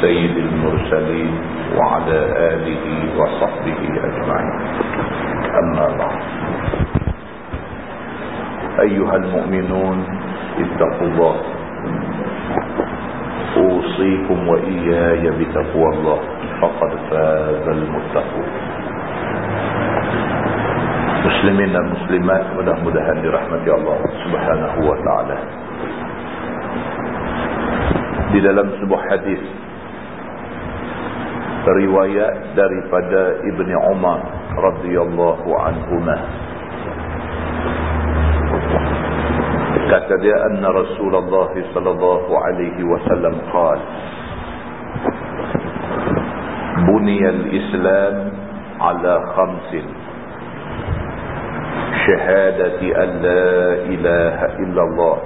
سيد المرسلين وعلى آله وصحبه أجمعين. أما بعد. أيها المؤمنون اتقوا الله. أوصيكم وإياي بتقوى الله. فقد فاز المتقون. dan muslimat mudah-mudahan dirahmati Allah Subhanahu wa taala. Di dalam sebuah hadis riwayat daripada Ibni Umar radhiyallahu anhuma kata dia anna Rasulullah sallallahu alaihi wasallam qala Buniya al-Islam ala khamsin شهادة أن لا إله إلا الله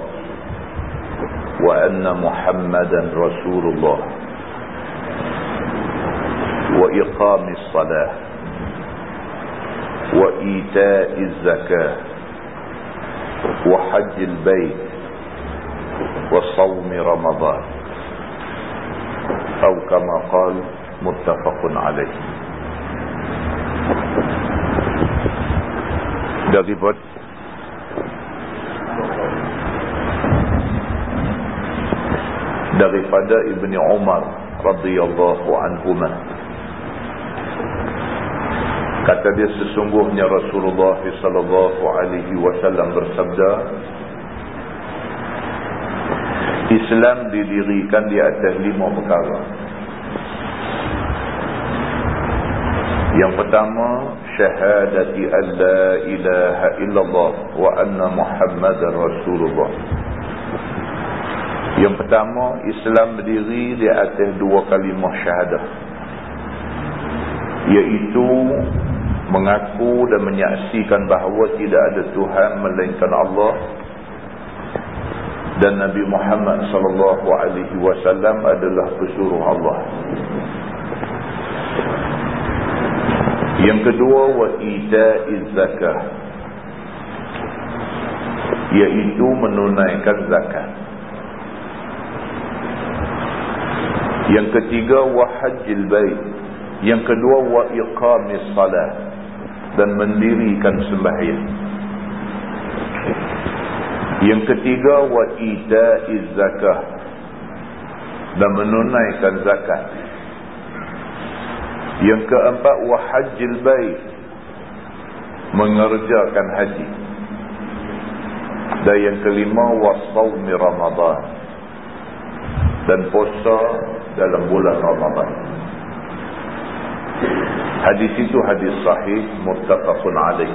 وأن محمدا رسول الله وإقام الصلاة وإيتاء الزكاة وحج البيت وصوم رمضان أو كما قال متفق عليه. Daripada daripada Ibni Umar radhiyallahu anhuma. Kata dia sesungguhnya Rasulullah sallallahu alaihi wasallam bersabda Islam didirikan di atas lima perkara. Yang pertama syahadati la ilaha illallah wa anna muhammadar rasulullah. Yang pertama Islam berdiri di atas dua kalimah syahadah iaitu mengaku dan menyaksikan bahawa tidak ada Tuhan melainkan Allah dan Nabi Muhammad sallallahu alaihi wasallam adalah pesuruh Allah yang kedua wa ita'iz zakah iaitu menunaikan zakat. Yang ketiga wa hajjil bait. Yang kedua wa iqamis salat dan mendirikan sembahyang. Yang ketiga wa ita'iz zakah dan menunaikan zakat. Yang keempat wahajil bait mengerjakan haji. Dan yang kelima wasawmi Ramadan dan puasa dalam bulan Ramadan. Hadis itu hadis sahih muttafaqun alaih.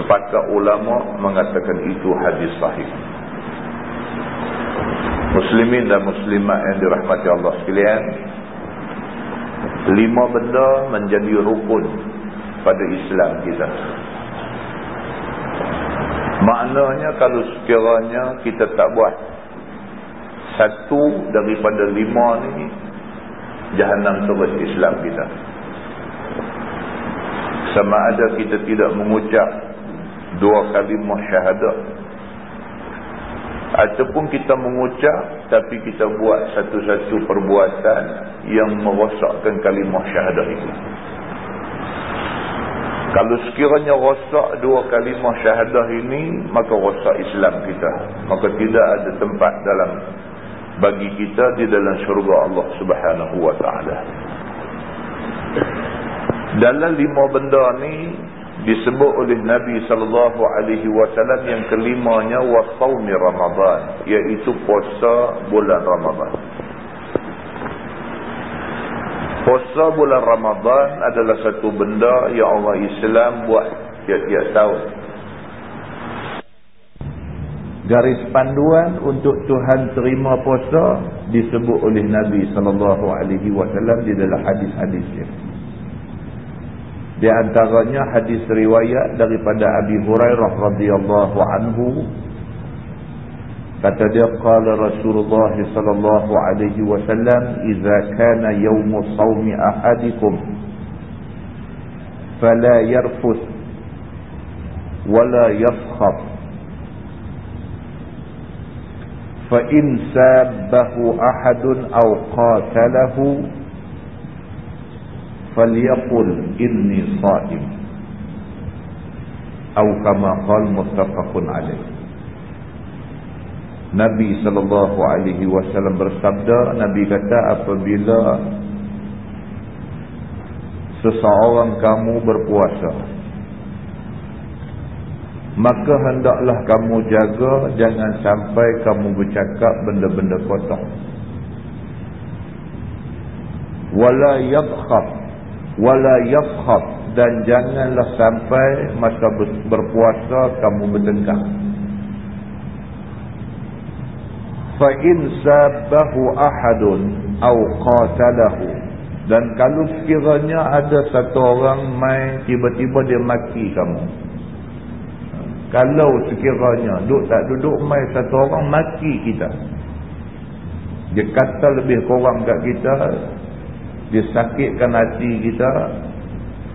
Sepakat ulama mengatakan itu hadis sahih. Muslimin dan muslimat yang dirahmati Allah sekalian, lima benda menjadi rukun pada Islam kita. Maknanya kalau sekiranya kita tak buat satu daripada lima ni jahanam terus Islam kita. Sama ada kita tidak mengucap dua kalimah syahadah ataupun kita mengucap tapi kita buat satu-satu perbuatan yang merosakkan kalimah syahadah itu. Kalau sekiranya rosak dua kalimah syahadah ini maka rosak Islam kita. Maka tidak ada tempat dalam bagi kita di dalam syurga Allah subhanahu wa ta'ala dalam lima benda ni disebut oleh Nabi sallallahu alaihi wasallam yang kelimanya wasaumi Ramadan iaitu puasa bulan Ramadan. Puasa bulan Ramadan adalah satu benda yang Allah Islam buat tiap-tiap tahun. Garis panduan untuk Tuhan terima puasa disebut oleh Nabi sallallahu alaihi wasallam di dalam hadis-hadisnya. Di antaranya hadis riwayat daripada Abi Hurairah radhiyallahu anhu kata dia qala Rasulullah sallallahu alaihi wasallam idza kana yawm shaumi ahadikum fala yarfus wala yafkhab fa in sabbahu ahadun aw qatalahu falyaqul inni sha'im atau kama qala muttafaqun alaih Nabi sallallahu alaihi wasallam bersabda Nabi kata apabila seseorang kamu berpuasa maka hendaklah kamu jaga jangan sampai kamu bercakap benda-benda kotor. Wala yadkhab wala yafhab dan janganlah sampai masa berpuasa kamu bertengkar fa in sabahu ahadun aw qatalahu. Dan kalau sekiranya ada satu orang mai tiba-tiba dia maki kamu. Kalau sekiranya duduk tak duduk mai satu orang maki kita. Dia kata lebih kurang kat kita dia sakitkan hati kita.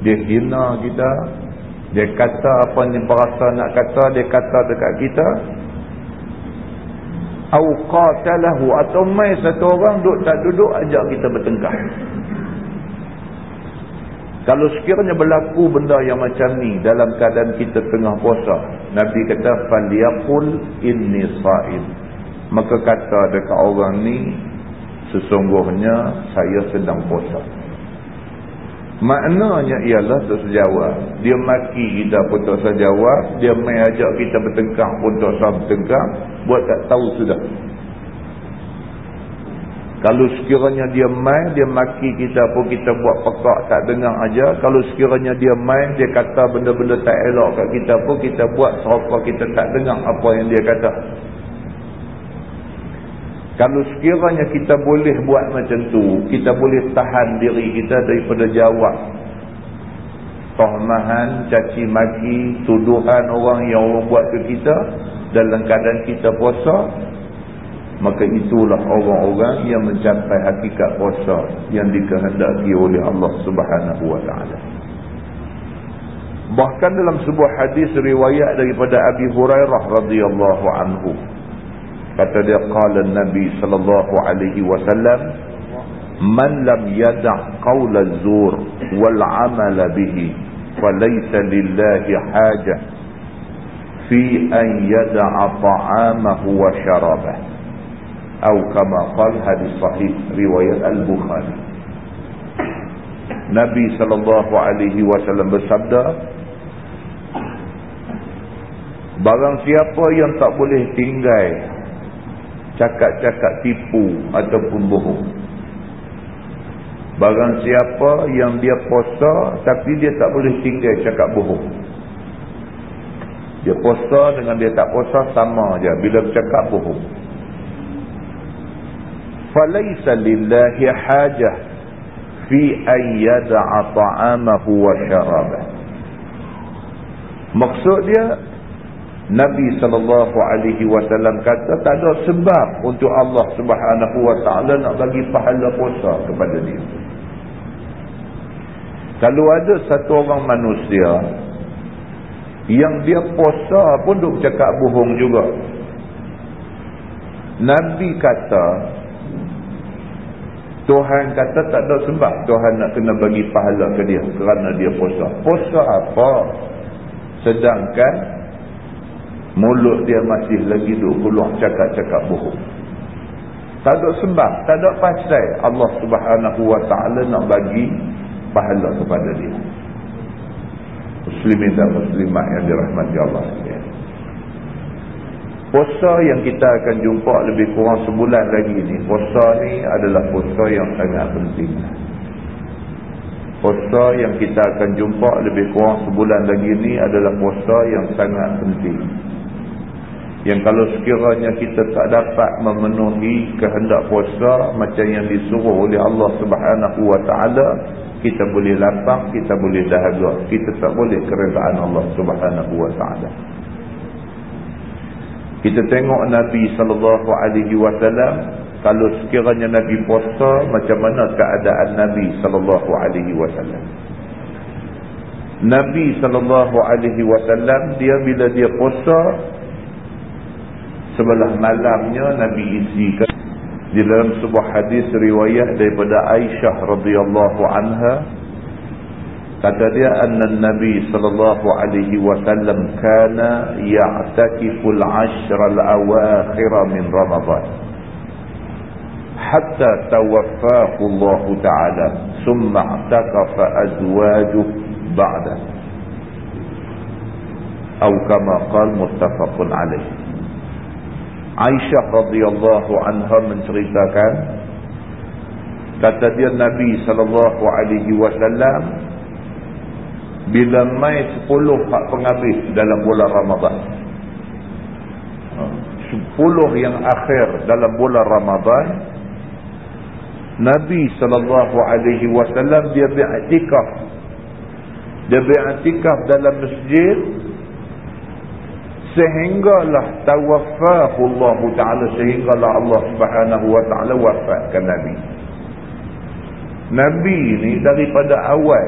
Dia hina kita. Dia kata apa yang berasa nak kata dia kata dekat kita. Au qatalahu atau mai satu orang duduk tak duduk ajak kita bertengkar. Kalau sekiranya berlaku benda yang macam ni dalam keadaan kita tengah puasa nabi kata falyaqul inni sha'im maka kata dekat orang ni sesungguhnya saya sedang puasa. Maknanya ialah tak sejawab dia maki kita pun tak sejawab dia main ajak kita bertengkar sejawab bertengkar buat tak tahu sudah. Kalau sekiranya dia main dia maki kita pun kita buat pekak tak dengar aja. Kalau sekiranya dia main dia kata benda-benda tak elok kat kita pun kita buat serupa kita tak dengar apa yang dia kata kalau sekiranya kita boleh buat macam tu, kita boleh tahan diri kita daripada jawab tohmahan, caci maki, tuduhan orang yang orang buat ke kita dalam keadaan kita puasa, maka itulah orang-orang yang mencapai hakikat puasa yang dikehendaki oleh Allah Subhanahu wa taala. Bahkan dalam sebuah hadis riwayat daripada Abi Hurairah radhiyallahu anhu kata dia qala nabi sallallahu alaihi wasallam man lam yada' qawl az-zur wal 'amal bihi falaysa lillahi haja fi an yada'a ta'amahu wa sharabahu. Atau kama qala hadis sahih riwayat al-bukhari. Nabi sallallahu alaihi wasallam bersabda Barang siapa yang tak boleh tinggal cakap-cakap tipu ataupun bohong. Barang siapa yang dia puasa tapi dia tak boleh tinggal cakap bohong. Dia puasa dengan dia tak puasa sama aja bila bercakap bohong. Falaysa lillahi hajah fi an yada'a ta'amahu wa syarabahu. Maksud dia Nabi sallallahu alaihi wasallam kata tak ada sebab untuk Allah Subhanahu wa taala nak bagi pahala puasa kepada dia. Kalau ada satu orang manusia yang dia puasa pun duk cakap bohong juga. Nabi kata Tuhan kata tak ada sebab Tuhan nak kena bagi pahala ke dia kerana dia puasa. Puasa apa? Sedangkan mulut dia masih lagi duk keluar cakap-cakap bohong. Tak ada sebab tak ada pasal. Allah subhanahu wa ta'ala nak bagi pahala kepada dia. Muslimin dan muslimat yang dirahmati Allah puasa yang kita akan jumpa lebih kurang sebulan lagi ni puasa ni adalah puasa yang sangat penting. Puasa yang kita akan jumpa lebih kurang sebulan lagi ni adalah puasa yang sangat penting yang kalau sekiranya kita tak dapat memenuhi kehendak puasa macam yang disuruh oleh Allah Subhanahu wa taala kita boleh lapang kita boleh dahaga. Kita tak boleh keredaan Allah subhanahu wa ta'ala. Kita tengok Nabi sallallahu alaihi wasallam kalau sekiranya Nabi puasa macam mana keadaan Nabi sallallahu alaihi wasallam? Nabi sallallahu alaihi wasallam dia bila dia puasa sebelah malamnya Nabi isikan di dalam sebuah hadis riwayat daripada Aisyah radhiyallahu anha kata dia anna nabi sallallahu alaihi wasallam kana ya'takifu al-ashr al-awakhir min ramadan hatta tawaffahu Allah ta'ala thumma i'takafa azwajuhu ba'da atau kama qala muttafaqun alayh Aisyah radhiyallahu anha menceritakan kata dia Nabi sallallahu alaihi wasallam bila mai 10 hak penghabis dalam bulan Ramadan. 10 yang akhir dalam bulan Ramadan Nabi sallallahu alaihi wasallam dia beriktikaf dia beriktikaf dalam masjid sehinggalah tawaffahu Allah Ta'ala sehinggalah Allah Subhanahu Wa Ta'ala wafatkan Nabi. Nabi ni daripada awal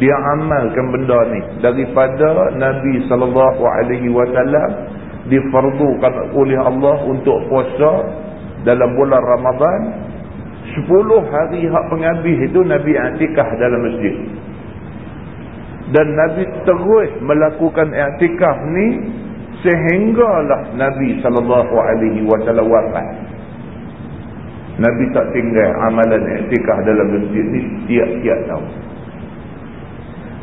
dia amalkan benda ni. Daripada Nabi sallallahu alaihi wasallam difardukan oleh Allah untuk puasa dalam bulan Ramadan. 10 hari hak penghabis itu Nabi i'tikaf dalam masjid dan Nabi terus melakukan i'tikaf ni sehinggalah Nabi sallallahu alaihi wasallam wafat. Nabi tak tinggal amalan i'tikaf dalam masjid ni tiap-tiap tahun.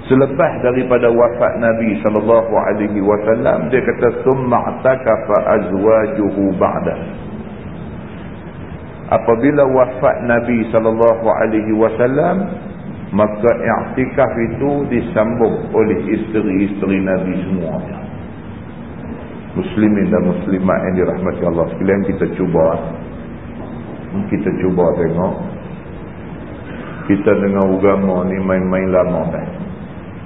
Selepas daripada wafat Nabi sallallahu alaihi wasallam dia kata summa takafa azwajuhu ba'da. Apabila wafat Nabi sallallahu alaihi wasallam maka i'tikaf itu disambung oleh isteri-isteri Nabi semua. Muslimin dan muslimat yang dirahmati Allah sekalian kita cuba. Kita cuba tengok. Kita dengan agama ni main-main lama dah.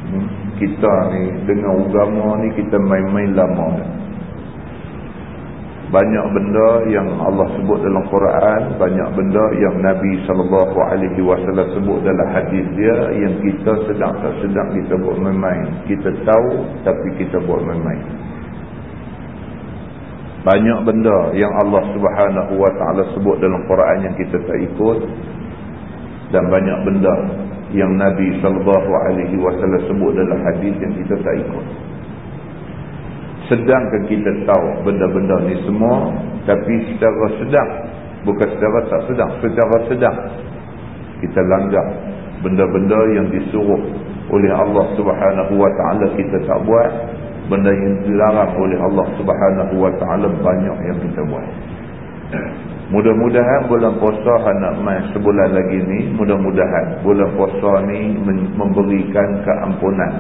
Hmm? kita ni dengan agama ni kita main-main lama dah banyak benda yang Allah sebut dalam Quran banyak benda yang Nabi sallallahu alaihi wasallam sebut dalam hadis dia yang kita sedang tak sedang kita buat main-main. Kita tahu tapi kita buat main-main. Banyak benda yang Allah Subhanahu wa taala sebut dalam Quran yang kita tak ikut dan banyak benda yang Nabi sallallahu alaihi wasallam sebut dalam hadis yang kita tak ikut sedangkan kita tahu benda-benda ni semua tapi secara sedang bukan secara tak sedang secara sedang kita langgar benda-benda yang disuruh oleh Allah subhanahu wa ta'ala kita tak buat benda yang dilarang oleh Allah subhanahu wa ta'ala banyak yang kita buat. Mudah-mudahan bulan puasa nak main sebulan lagi ni mudah-mudahan bulan puasa ni memberikan keampunan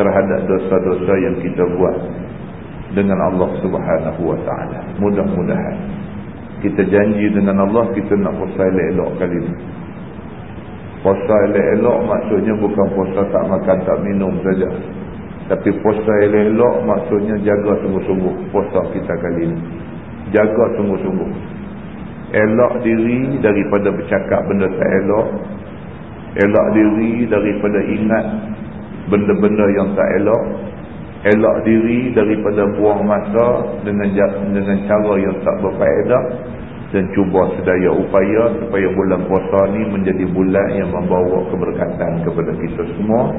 terhadap dosa-dosa yang kita buat dengan Allah Subhanahu wa taala. Mudah-mudahan kita janji dengan Allah kita nak puasa elok kali ni. Puasa elok maksudnya bukan puasa tak makan tak minum saja. Tapi puasa elok maksudnya jaga sungguh-sungguh puasa kita kali ni. Jaga sungguh-sungguh. Elok diri daripada bercakap benda tak elok. Elok diri daripada ingat benda-benda yang tak elok elak diri daripada buang masa dengan dengan cara yang tak berfaedah dan cuba sedaya upaya supaya bulan puasa ni menjadi bulan yang membawa keberkatan kepada kita semua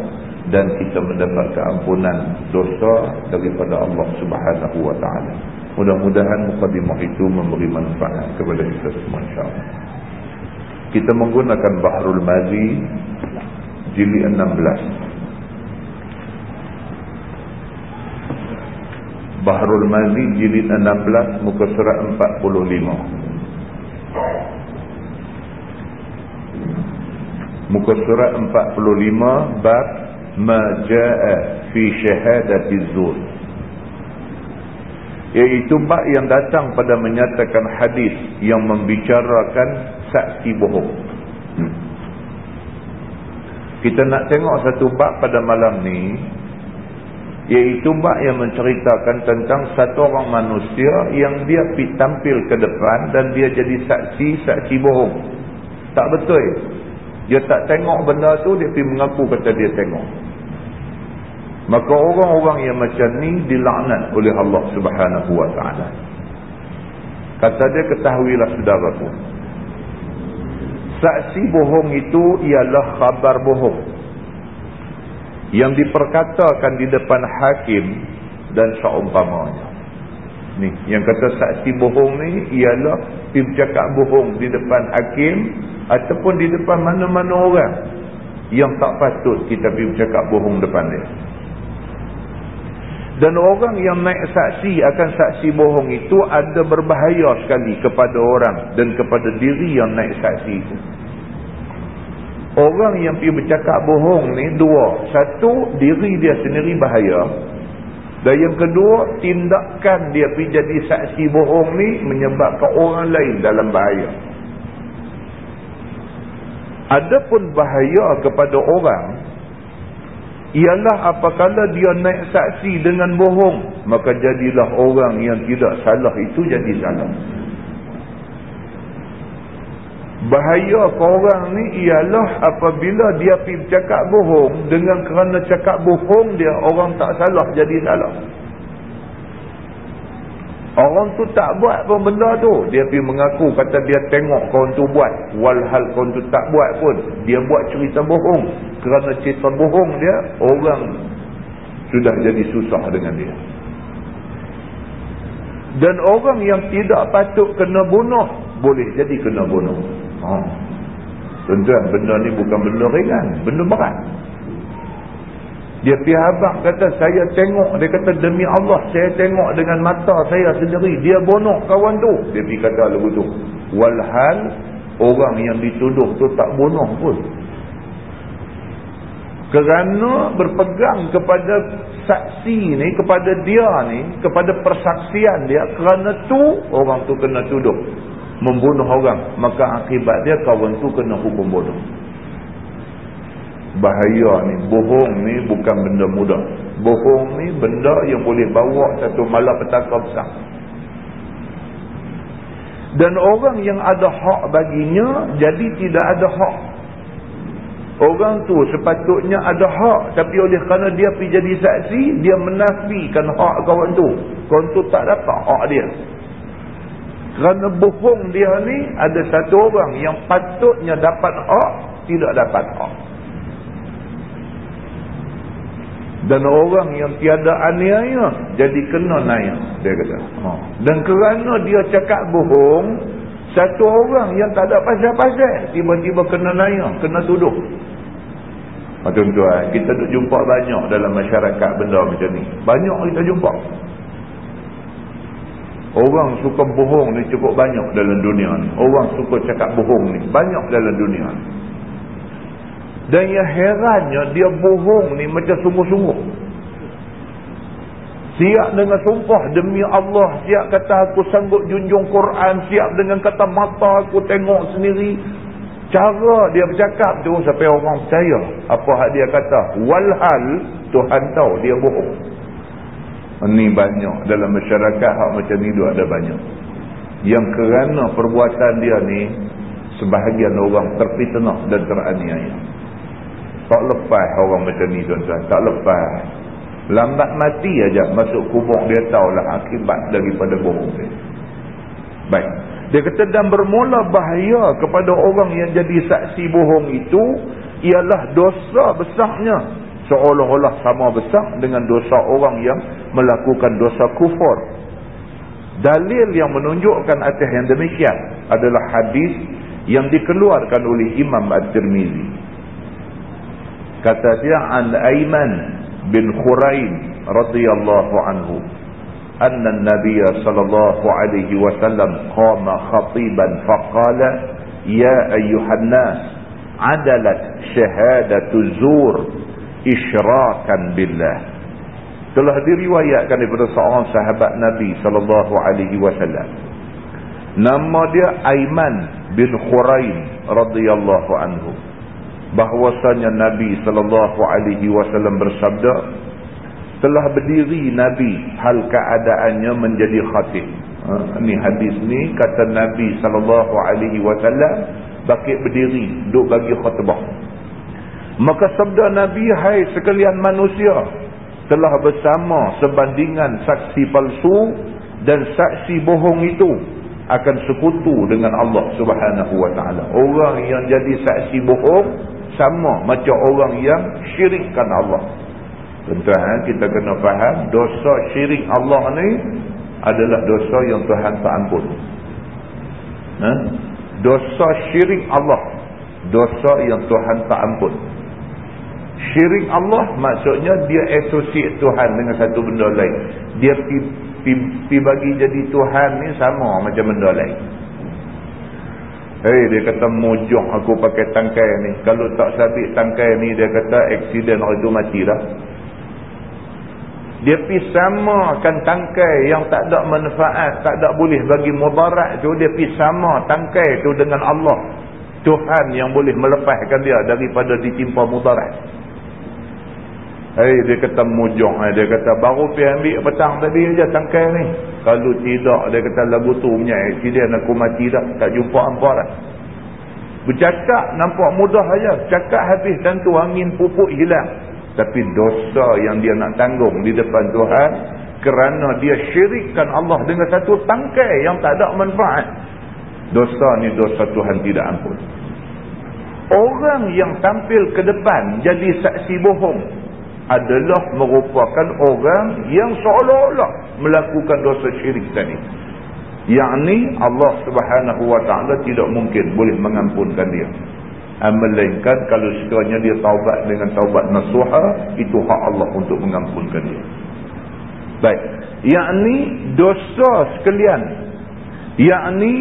dan kita mendapat keampunan dosa daripada Allah Subhanahu wa taala. Mudah-mudahan mukadimah itu memberi manfaat kepada kita semua insya-Allah. Kita menggunakan Bahrul Mazi jilid 16 Bahrul Mazi jilid 16 muka surat 45 Muka surat 45 bab maja'a fi syahadati zur iaitu bab yang datang pada menyatakan hadis yang membicarakan saksi bohong. Kita nak tengok satu bab pada malam ni iaitu bab yang menceritakan tentang satu orang manusia yang dia tampil ke depan dan dia jadi saksi-saksi bohong. Tak betul. Dia tak tengok benda tu dia pergi mengaku kata dia tengok. Maka orang-orang yang macam ni dilaknat oleh Allah subhanahu wa ta'ala. Kata dia ketahuilah saudaraku saksi bohong itu ialah khabar bohong yang diperkatakan di depan hakim dan seumpamanya ni yang kata saksi bohong ni ialah pergi bercakap bohong di depan hakim ataupun di depan mana-mana orang yang tak patut kita pergi bercakap bohong depan dia dan orang yang naik saksi akan saksi bohong itu ada berbahaya sekali kepada orang dan kepada diri yang naik saksi itu. Orang yang pergi bercakap bohong ni dua. Satu, diri dia sendiri bahaya. Dan yang kedua, tindakan dia pergi jadi saksi bohong ni menyebabkan orang lain dalam bahaya. Adapun bahaya kepada orang ialah apakala dia naik saksi dengan bohong maka jadilah orang yang tidak salah itu jadi salah bahaya orang ni ialah apabila dia pergi cakap bohong dengan kerana cakap bohong dia orang tak salah jadi salah Orang tu tak buat pun benda tu. Dia pergi mengaku kata dia tengok kawan tu buat. Walhal kawan tu tak buat pun. Dia buat cerita bohong. Kerana cerita bohong dia, orang sudah jadi susah dengan dia. Dan orang yang tidak patut kena bunuh, boleh jadi kena bunuh. Ha. Tuan-tuan, benda ni bukan benda ringan. Benda berat. Dia pergi habak kata saya tengok. Dia kata demi Allah saya tengok dengan mata saya sendiri. Dia bonok kawan tu. Dia pergi kata lagu tu. Walhal orang yang dituduh tu tak bonok pun. Kerana berpegang kepada saksi ni, kepada dia ni, kepada persaksian dia. Kerana tu orang tu kena tuduh. Membunuh orang. Maka akibat dia kawan tu kena hukum bodoh. Bahaya ni bohong ni bukan benda mudah. Bohong ni benda yang boleh bawa satu malapetaka besar. Dan orang yang ada hak baginya jadi tidak ada hak. Orang tu sepatutnya ada hak tapi oleh kerana dia pergi jadi saksi dia menafikan hak kawan tu. Kawan tu tak dapat hak dia kerana bohong dia ni ada satu orang yang patutnya dapat hak tidak dapat hak. Dan orang yang tiada aniaya jadi kena naik dia kata. Ha. dan kerana dia cakap bohong satu orang yang tak ada pasal-pasal tiba-tiba kena naik kena tuduh. Ha, tuan-tuan kita duk jumpa banyak dalam masyarakat benda macam ni. Banyak kita jumpa orang suka bohong ni cukup banyak dalam dunia ni orang suka cakap bohong ni banyak dalam dunia ni dan yang herannya dia bohong ni macam sungguh-sungguh. Siap dengan sumpah demi Allah. Siap kata aku sanggup junjung Quran. Siap dengan kata mata aku tengok sendiri. Cara dia bercakap tu sampai orang percaya. Apa hak dia kata. Walhal Tuhan tahu dia bohong. Ini banyak dalam masyarakat hak macam ni tu ada banyak. Yang kerana perbuatan dia ni sebahagian orang terfitnah dan teraniaya. Tak lepas orang macam ni tuan-tuan. Tak lepas. Lambat mati aja masuk kubur dia tahulah akibat daripada bohong dia. Baik. Dia kata dan bermula bahaya kepada orang yang jadi saksi bohong itu ialah dosa besarnya. Seolah-olah sama besar dengan dosa orang yang melakukan dosa kufur. Dalil yang menunjukkan atas yang demikian adalah hadis yang dikeluarkan oleh Imam At-Tirmizi kata dia an Aiman bin Khurain radhiyallahu anhu anna an-nabiy sallallahu alaihi wasallam qama khatiban faqala ya ayyuhan nas adalat syahadatu zur isyrakan billah telah diriwayatkan daripada seorang sahabat Nabi sallallahu alaihi wasallam nama dia Aiman bin Khurain radhiyallahu anhu bahwasanya Nabi sallallahu alaihi wasallam bersabda telah berdiri Nabi hal keadaannya menjadi khatib. Ha, ni hadis ni kata Nabi sallallahu alaihi wasallam bakit berdiri duk bagi khutbah. Maka sabda Nabi hai sekalian manusia telah bersama sebandingan saksi palsu dan saksi bohong itu akan sekutu dengan Allah Subhanahu wa taala. Orang yang jadi saksi bohong sama macam orang yang syirikkan Allah. Tuan-tuan kita kena faham dosa syirik Allah ni adalah dosa yang Tuhan tak ampun. Ha? Dosa syirik Allah. Dosa yang Tuhan tak ampun. Syirik Allah maksudnya dia associate Tuhan dengan satu benda lain. Dia pi bagi jadi Tuhan ni sama macam benda lain. Hei dia kata mujung aku pakai tangkai ni. Kalau tak sabit tangkai ni dia kata aksiden orang itu mati dah. Dia pi samakan tangkai yang tak ada manfaat, tak ada boleh bagi mudarat tu, dia pi sama tangkai tu dengan Allah. Tuhan yang boleh melepaskan dia daripada ditimpa mudarat. Hei dia kata mujung, dia kata baru pi ambil petang tadi aja tangkai ni. Kalau tidak dia kata lagu tu punya accident aku mati dah, tak jumpa hampa dah. Bercakap nampak mudah aja, cakap habis tentu angin pupuk hilang. Tapi dosa yang dia nak tanggung di depan Tuhan kerana dia syirikkan Allah dengan satu tangkai yang tak ada manfaat. Dosa ni dosa Tuhan tidak ampun. Orang yang tampil ke depan jadi saksi bohong adalah merupakan orang yang seolah-olah melakukan dosa syirik tadi. Yang ni Allah subhanahu wa ta'ala tidak mungkin boleh mengampunkan dia. Melainkan kalau sekiranya dia taubat dengan taubat nasuha, itu hak Allah untuk mengampunkan dia. Baik. Yang ni dosa sekalian. Yang ni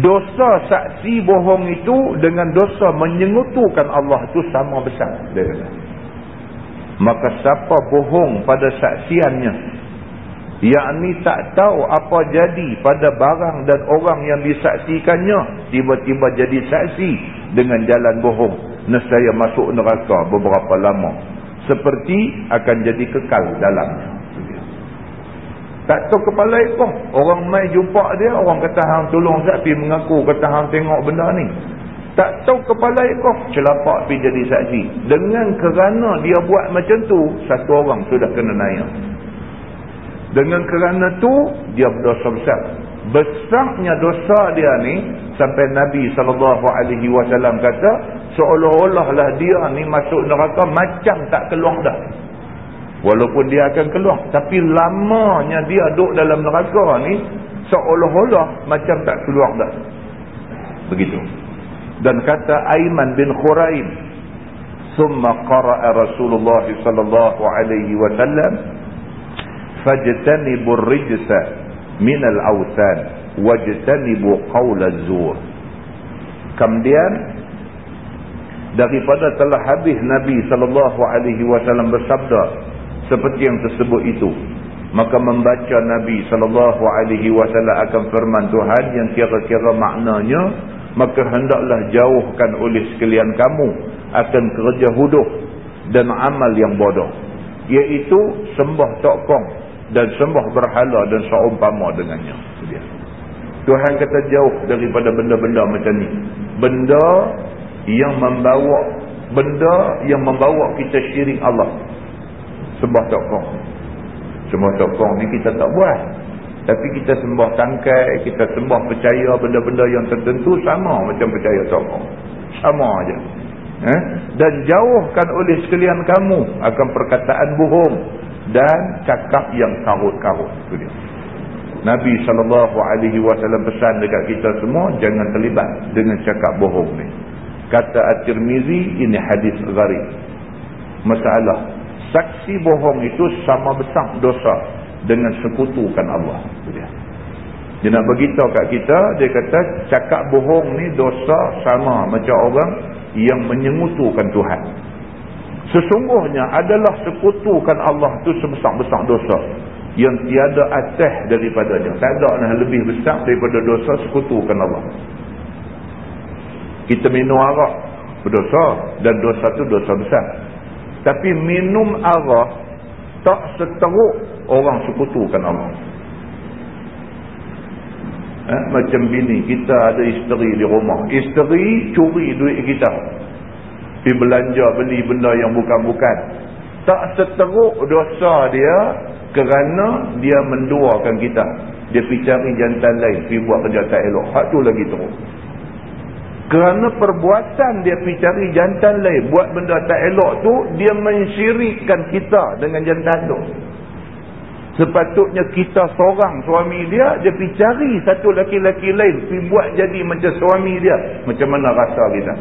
dosa saksi bohong itu dengan dosa menyengutukan Allah itu sama besar. Maka siapa bohong pada saksiannya yakni tak tahu apa jadi pada barang dan orang yang disaksikannya tiba-tiba jadi saksi dengan jalan bohong nescaya masuk neraka beberapa lama seperti akan jadi kekal dalamnya tak tahu kepala ekor orang mai jumpa dia orang kata hang tolong sapi mengaku. Kata hang tengok benda ni. Tak tahu kepala ekor celapak pergi jadi saksi dengan kerana dia buat macam tu satu orang sudah kena naik. Dengan kerana tu dia berdosa besar. Besarnya dosa dia ni sampai Nabi SAW kata seolah-olahlah dia ni masuk neraka macam tak keluar dah. Walaupun dia akan keluar. Tapi lamanya dia duduk dalam neraka ni seolah-olah macam tak keluar dah. Begitu. Dan kata Aiman bin Khuraim. Summa qara'a Rasulullah sallallahu alaihi wasallam fajtanibur rijsa minal awsan wajtanibu qawlaz zur kemudian daripada telah habis Nabi sallallahu alaihi wasallam bersabda seperti yang tersebut itu maka membaca Nabi sallallahu alaihi wasallam akan firman Tuhan yang kira-kira maknanya maka hendaklah jauhkan oleh sekalian kamu akan kerja huduh dan amal yang bodoh iaitu sembah tokong dan sembah berhala dan seumpama dengannya. Tuhan kata jauh daripada benda-benda macam ni. Benda yang membawa benda yang membawa kita syirik Allah. Sembah tokong. Sembah tokong ni kita tak buat. Tapi kita sembah tangkai, kita sembah percaya benda-benda yang tertentu sama macam percaya tokong. Sama aja. Eh? Dan jauhkan oleh sekalian kamu akan perkataan bohong dan cakap yang karut-karut itu dia. Nabi SAW pesan dekat kita semua jangan terlibat dengan cakap bohong ni. Kata At-Tirmizi ini hadis gharib. Masalah saksi bohong itu sama besar dosa dengan sekutukan Allah dia. Dia nak beritahu kat kita dia kata cakap bohong ni dosa sama macam orang yang menyengutukan Tuhan. Sesungguhnya adalah sekutukan Allah itu sebesar-besar dosa. Yang tiada atas daripadanya. Tak ada yang lebih besar daripada dosa sekutukan Allah. kita minum arak berdosa dan dosa tu dosa besar tapi minum arak tak seteruk orang sekutukan Allah. Eh, macam bini kita ada isteri di rumah. Isteri curi duit kita. Pergi belanja beli benda yang bukan-bukan. Tak seteruk dosa dia kerana dia menduakan kita. Dia pergi cari jantan lain pergi buat kerja tak elok. Hak tu lagi teruk kerana perbuatan dia pergi cari jantan lain buat benda tak elok tu dia mensyirikkan kita dengan jantan tu. Sepatutnya kita seorang suami dia dia pergi cari satu laki-laki lain pergi buat jadi macam suami dia. Macam mana rasa kita?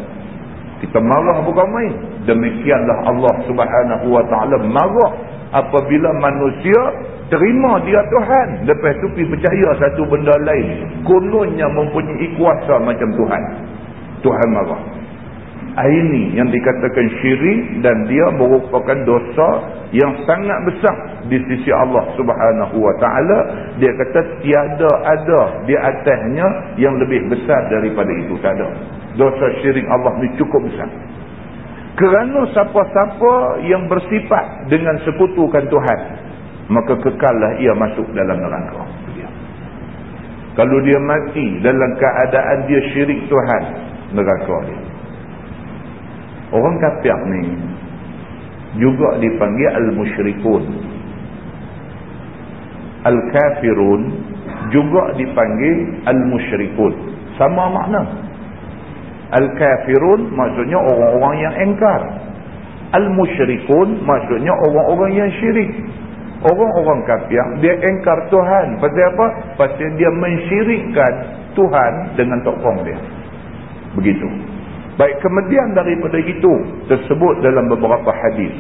Kita marah bukan main. Demikianlah Allah subhanahu wa ta'ala marah apabila manusia terima dia Tuhan. Lepas tu pergi percaya satu benda lain. Kononnya mempunyai kuasa macam Tuhan Tuhan marah. Ini yang dikatakan syirik dan dia merupakan dosa yang sangat besar di sisi Allah subhanahu wa ta'ala. Dia kata tiada ada di atasnya yang lebih besar daripada itu tak ada. Dosa syirik Allah ni cukup besar. Kerana siapa-siapa yang bersifat dengan sekutukan Tuhan, maka kekallah ia masuk dalam neraka. Kalau dia mati dalam keadaan dia syirik Tuhan, neraka dia. Orang kafir ni juga dipanggil al-musyrikun. Al-kafirun juga dipanggil al-musyrikun. Sama makna. Al-kafirun maksudnya orang-orang yang engkar. Al-musyrikun maksudnya orang-orang yang syirik. Orang-orang kafir dia engkar Tuhan. Pasal apa? Pasal dia mensyirikkan Tuhan dengan tokong dia. Begitu. Baik kemudian daripada itu tersebut dalam beberapa hadis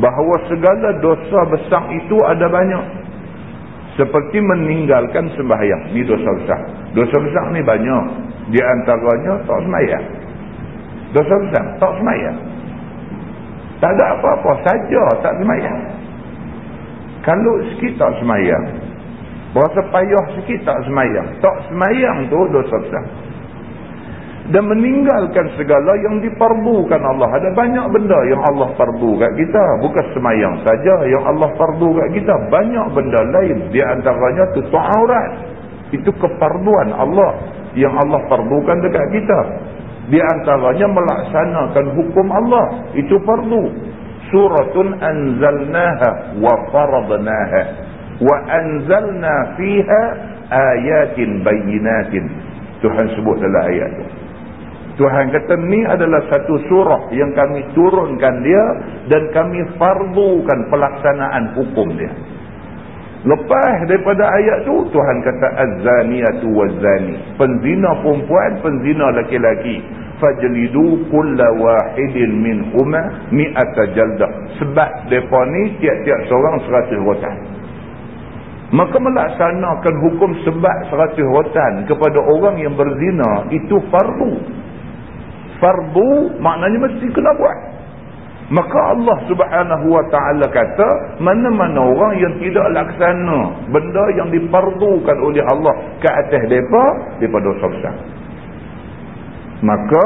bahawa segala dosa besar itu ada banyak. Seperti meninggalkan sembahyang. Ini dosa besar. Dosa besar ni banyak. Di antaranya tak semayang. Dosa besar, tak semayang. Tak ada apa-apa saja tak semayang. Kalau sikit tak semayang. Berasa payah sikit tak semayang. Tak semayang tu dosa besar. Dan meninggalkan segala yang diperbukan Allah. Ada banyak benda yang Allah perbu kat kita. Bukan semayang saja yang Allah perbu kat kita. Banyak benda lain. Di antaranya tu ta'aurat. Itu keperluan Allah yang Allah fardukan dekat kita. Di antaranya melaksanakan hukum Allah. Itu fardu. Suratun anzalnaha wa faradnaha. Wa anzalna fiha ayatin bayinatin. Tuhan sebut dalam ayat itu. Tuhan kata ni adalah satu surah yang kami turunkan dia dan kami fardukan pelaksanaan hukum dia. Lepas daripada ayat tu Tuhan kata az-zaniyatu waz-zani. Penzina perempuan, penzina laki-laki. Fajlidu kulla wahidin minhuma mi'ata jaldah. Sebab depa ni tiap-tiap seorang seratus rotan. Maka melaksanakan hukum sebab seratus rotan kepada orang yang berzina itu fardu. Fardu maknanya mesti kena buat. Maka Allah subhanahu wa ta'ala kata, mana-mana orang yang tidak laksana benda yang diperlukan oleh Allah ke atas mereka, mereka dosa besar. Maka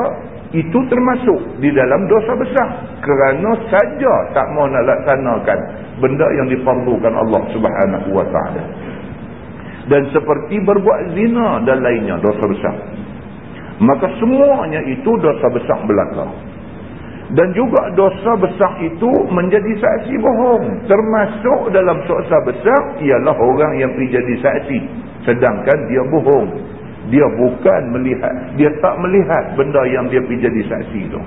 itu termasuk di dalam dosa besar. Kerana saja tak mau nak laksanakan benda yang diperlukan Allah subhanahu wa ta'ala. Dan seperti berbuat zina dan lainnya dosa besar. Maka semuanya itu dosa besar belakang dan juga dosa besar itu menjadi saksi bohong. Termasuk dalam dosa besar ialah orang yang pergi jadi saksi. Sedangkan dia bohong. Dia bukan melihat dia tak melihat benda yang dia pergi jadi saksi itu.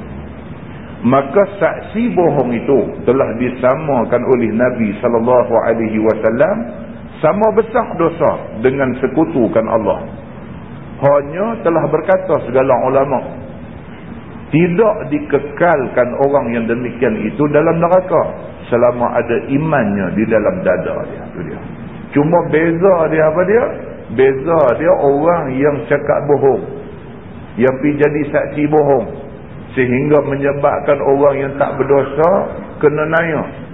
Maka saksi bohong itu telah disamakan oleh Nabi sallallahu alaihi wasallam sama besar dosa dengan sekutukan Allah hanya telah berkata segala ulama. Tidak dikekalkan orang yang demikian itu dalam neraka selama ada imannya di dalam dada dia. Itu dia. Cuma beza dia apa dia? Beza dia orang yang cakap bohong. Yang pergi jadi saksi bohong. Sehingga menyebabkan orang yang tak berdosa kena naik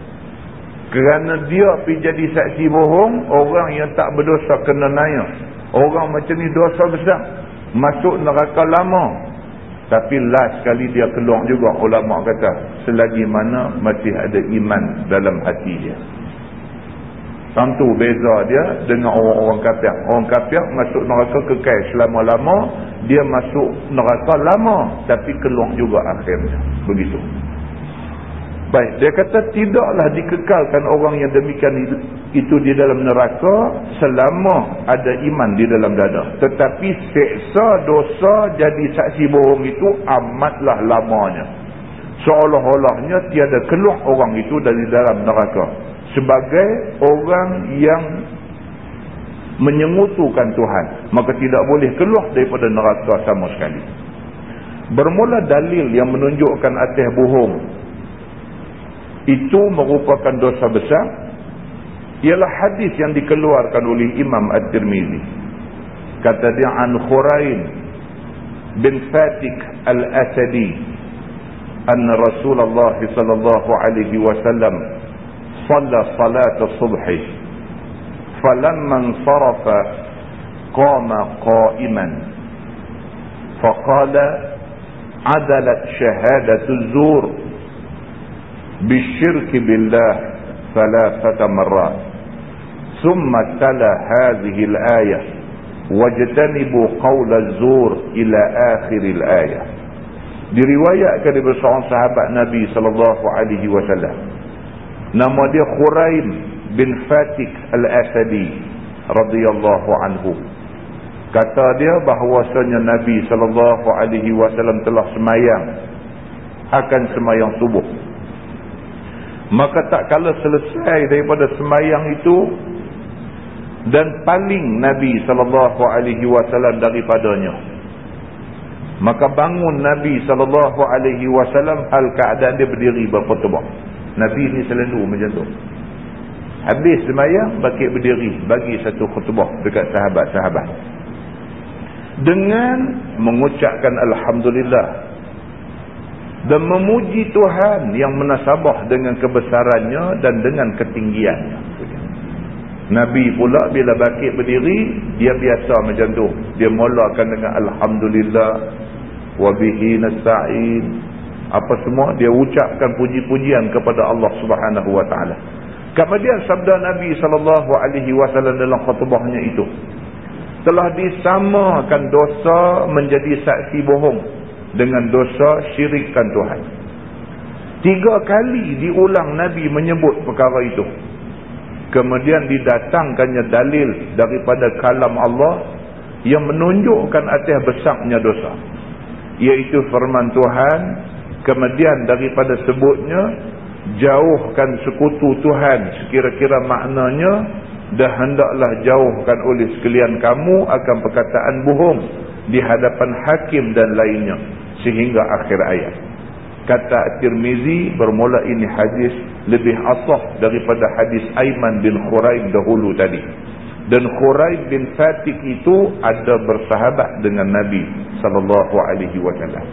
kerana dia pergi jadi saksi bohong orang yang tak berdosa kena naik orang macam ni dosa besar masuk neraka lama Tapi last sekali dia keluar juga ulama kata selagi mana masih ada iman dalam hati dia. Tentu beza dia dengan orang-orang kafir. Orang kafir masuk neraka kekal selama-lama, dia masuk neraka lama tapi keluar juga akhirnya. Begitu. Baik, dia kata tidaklah dikekalkan orang yang demikian itu di dalam neraka selama ada iman di dalam dada. Tetapi seksa dosa jadi saksi bohong itu amatlah lamanya. Seolah-olahnya tiada keluar orang itu dari dalam neraka sebagai orang yang menyengutukan Tuhan maka tidak boleh keluar daripada neraka sama sekali bermula dalil yang menunjukkan atas bohong itu merupakan dosa besar ialah hadis yang dikeluarkan oleh Imam At-Tirmizi kata dia an Khurain bin Fatik Al-Asadi anna Rasulullah sallallahu alaihi wasallam صلى صلاة الصبح فلما انصرف قام قائما فقال عدلت شهادة الزور بالشرك بالله ثلاثة مرات ثم تلا هذه الآية واجتنبوا قول الزور إلى آخر الآية diriwayatkan dari seorang sahabat Nabi sallallahu alaihi wasallam Nama dia Khuraim bin Fatik Al-Asadi radhiyallahu anhu. Kata dia bahawasanya Nabi sallallahu alaihi wasallam telah semayang akan semayang subuh. Maka tak kala selesai daripada semayang itu dan paling Nabi wasallam daripadanya. Maka bangun Nabi wasallam hal keadaan dia berdiri berkhutbah. Nabi ni selalu macam tu. Habis semayang, bakit berdiri. Bagi satu khutbah dekat sahabat-sahabat. Dengan mengucapkan Alhamdulillah. Dan memuji Tuhan yang menasabah dengan kebesarannya dan dengan ketinggiannya. Nabi pula bila bakit berdiri, dia biasa macam tu. Dia mulakan dengan Alhamdulillah. Wabihi nasta'in apa semua dia ucapkan puji-pujian kepada Allah Subhanahu wa taala. Kemudian sabda Nabi wasallam dalam khutbahnya itu telah disamakan dosa menjadi saksi bohong dengan dosa syirikkan Tuhan. Tiga kali diulang Nabi menyebut perkara itu. Kemudian didatangkannya dalil daripada kalam Allah yang menunjukkan atas besarnya dosa. Iaitu firman Tuhan kemudian daripada sebutnya jauhkan sekutu Tuhan sekira-kira maknanya dah hendaklah jauhkan oleh sekalian kamu akan perkataan bohong di hadapan hakim dan lainnya sehingga akhir ayat kata Tirmizi bermula ini hadis lebih asah daripada hadis Aiman bin Khuraib dahulu tadi dan Khuraib bin Fatik itu ada bersahabat dengan Nabi sallallahu alaihi wasallam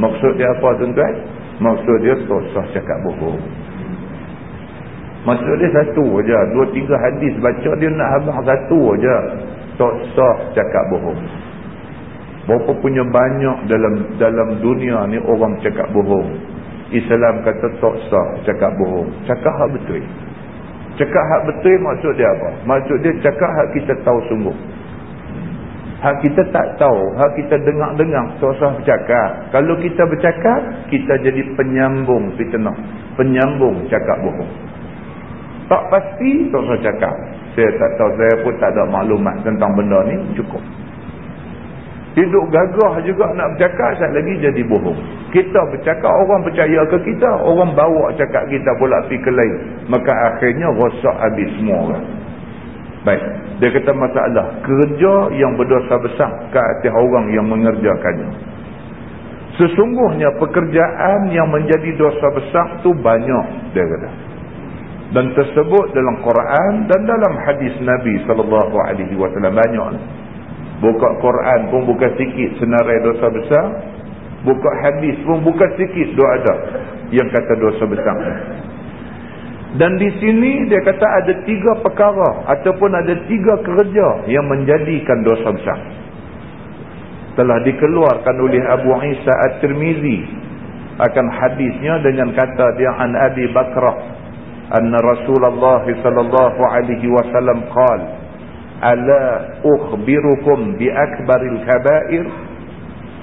Maksud dia apa tuan-tuan? Maksud dia tak sah cakap bohong. Maksud dia satu aja, Dua tiga hadis baca dia nak habang satu aja. Tak sah cakap bohong. Berapa punya banyak dalam dalam dunia ni orang cakap bohong. Islam kata tak sah cakap bohong. Cakap hak betul. Cakap hak betul maksud dia apa? Maksud dia cakap hak kita tahu sungguh. Hak kita tak tahu, hak kita dengar-dengar, tak usah bercakap. Kalau kita bercakap, kita jadi penyambung fitnah. Penyambung cakap bohong. Tak pasti, tak usah cakap. Saya tak tahu, saya pun tak ada maklumat tentang benda ni, cukup. Hidup gagah juga nak bercakap, saat lagi jadi bohong. Kita bercakap, orang percaya ke kita, orang bawa cakap kita pula pergi ke lain. Maka akhirnya rosak habis semua orang. Baik. Dia kata masalah. Kerja yang berdosa besar ke atas orang yang mengerjakannya. Sesungguhnya pekerjaan yang menjadi dosa besar tu banyak. Dia kata. Dan tersebut dalam Quran dan dalam hadis Nabi SAW. Banyak. Buka Quran pun bukan sikit senarai dosa besar. Buka hadis pun bukan sikit doa ada. Yang kata dosa besar. Dan di sini dia kata ada tiga perkara ataupun ada tiga kerja yang menjadikan dosa besar. telah dikeluarkan oleh Abu Isa At-Tirmizi akan hadisnya dengan kata dia an Abi Bakrah anna Rasulullah sallallahu alaihi wasallam qala ala ukhbirukum bi akbaril kaba'ir?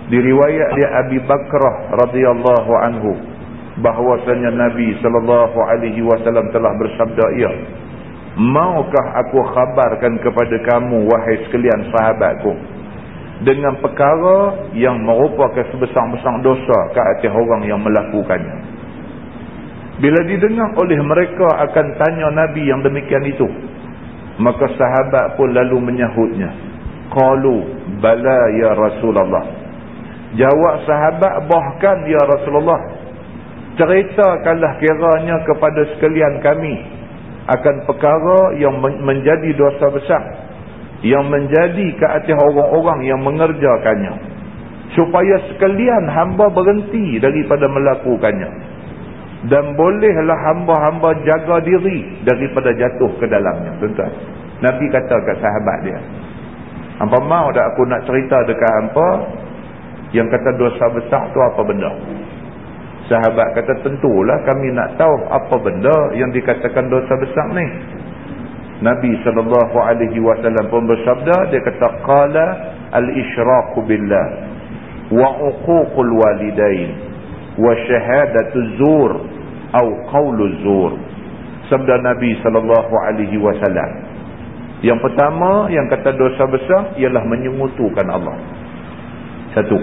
Di riwayat dia Abi Bakrah radhiyallahu anhu bahwasanya Nabi sallallahu alaihi wasallam telah bersabda ia maukah aku khabarkan kepada kamu wahai sekalian sahabatku dengan perkara yang merupakan sebesar-besar dosa ke atas orang yang melakukannya? Bila didengar oleh mereka akan tanya Nabi yang demikian itu maka sahabat pun lalu menyahutnya. Qalu bala ya Rasulullah. Jawab sahabat bahkan ya Rasulullah. Ceritakanlah kiranya kepada sekalian kami akan perkara yang menjadi dosa besar yang menjadi ke atas orang-orang yang mengerjakannya supaya sekalian hamba berhenti daripada melakukannya dan bolehlah hamba-hamba jaga diri daripada jatuh ke dalamnya tuan-tuan. Nabi kata kat sahabat dia hampa mau tak aku nak cerita dekat hampa? Yang kata dosa besar tu apa benda? Sahabat kata tentulah kami nak tahu apa benda yang dikatakan dosa besar ni. Nabi SAW pun bersabda, dia kata, Qala al-ishraku billah wa uququl walidain wa syahadatu zur au qawlu zur. Sabda Nabi SAW. Yang pertama, yang kata dosa besar, ialah menyengutukan Allah. Satu.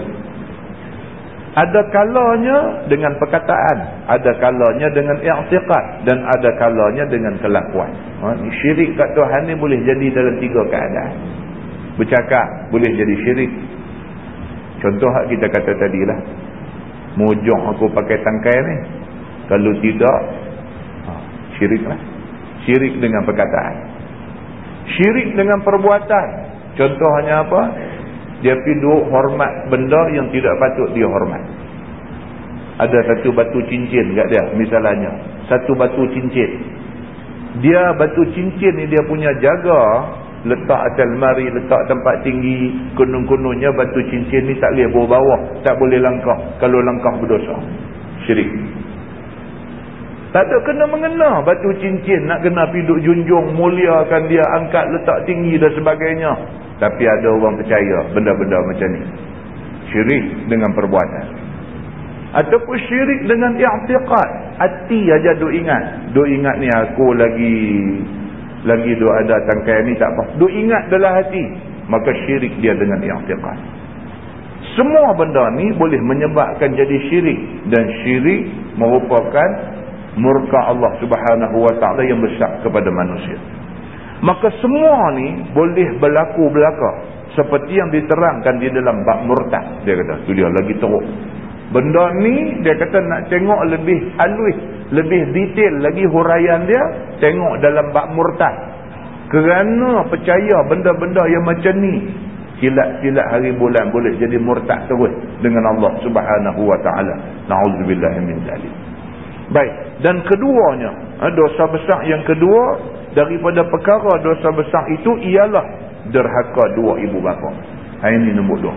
Ada kalanya dengan perkataan, ada kalanya dengan i'tiqad dan ada kalanya dengan kelakuan. Ha, syirik kat Tuhan ni boleh jadi dalam tiga keadaan. Bercakap boleh jadi syirik. Contoh kita kata tadilah. Mujung aku pakai tangkai ni. Kalau tidak, ha, syirik lah. Syirik dengan perkataan. Syirik dengan perbuatan. Contohnya apa? dia pergi hormat benda yang tidak patut dia hormat ada satu batu cincin kat dia misalnya satu batu cincin dia batu cincin ni dia punya jaga letak atas lemari letak tempat tinggi kunung-kunungnya batu cincin ni tak boleh bawa bawah tak boleh langkah kalau langkah berdosa syirik tak ada kena mengena batu cincin nak kena pergi duduk junjung muliakan dia angkat letak tinggi dan sebagainya tapi ada orang percaya benda-benda macam ni. Syirik dengan perbuatan. Ataupun syirik dengan i'tiqad. Hati aja duk ingat. Duk ingat ni aku lagi lagi duk ada tangkai ni tak apa. Duk ingat dalam hati. Maka syirik dia dengan i'tiqad. Semua benda ni boleh menyebabkan jadi syirik. Dan syirik merupakan murka Allah subhanahu wa ta'ala yang besar kepada manusia. Maka semua ni boleh berlaku belaka. Seperti yang diterangkan di dalam bab murtad. Dia kata, tu dia lagi teruk. Benda ni, dia kata nak tengok lebih halus, lebih detail lagi huraian dia, tengok dalam bab murtad. Kerana percaya benda-benda yang macam ni, silat-silat hari bulan boleh jadi murtad terus dengan Allah subhanahu wa ta'ala. Na'udzubillahimin Baik, dan keduanya, ha, dosa besar yang kedua, daripada perkara dosa besar itu ialah derhaka dua ibu bapa. Ini nombor dua.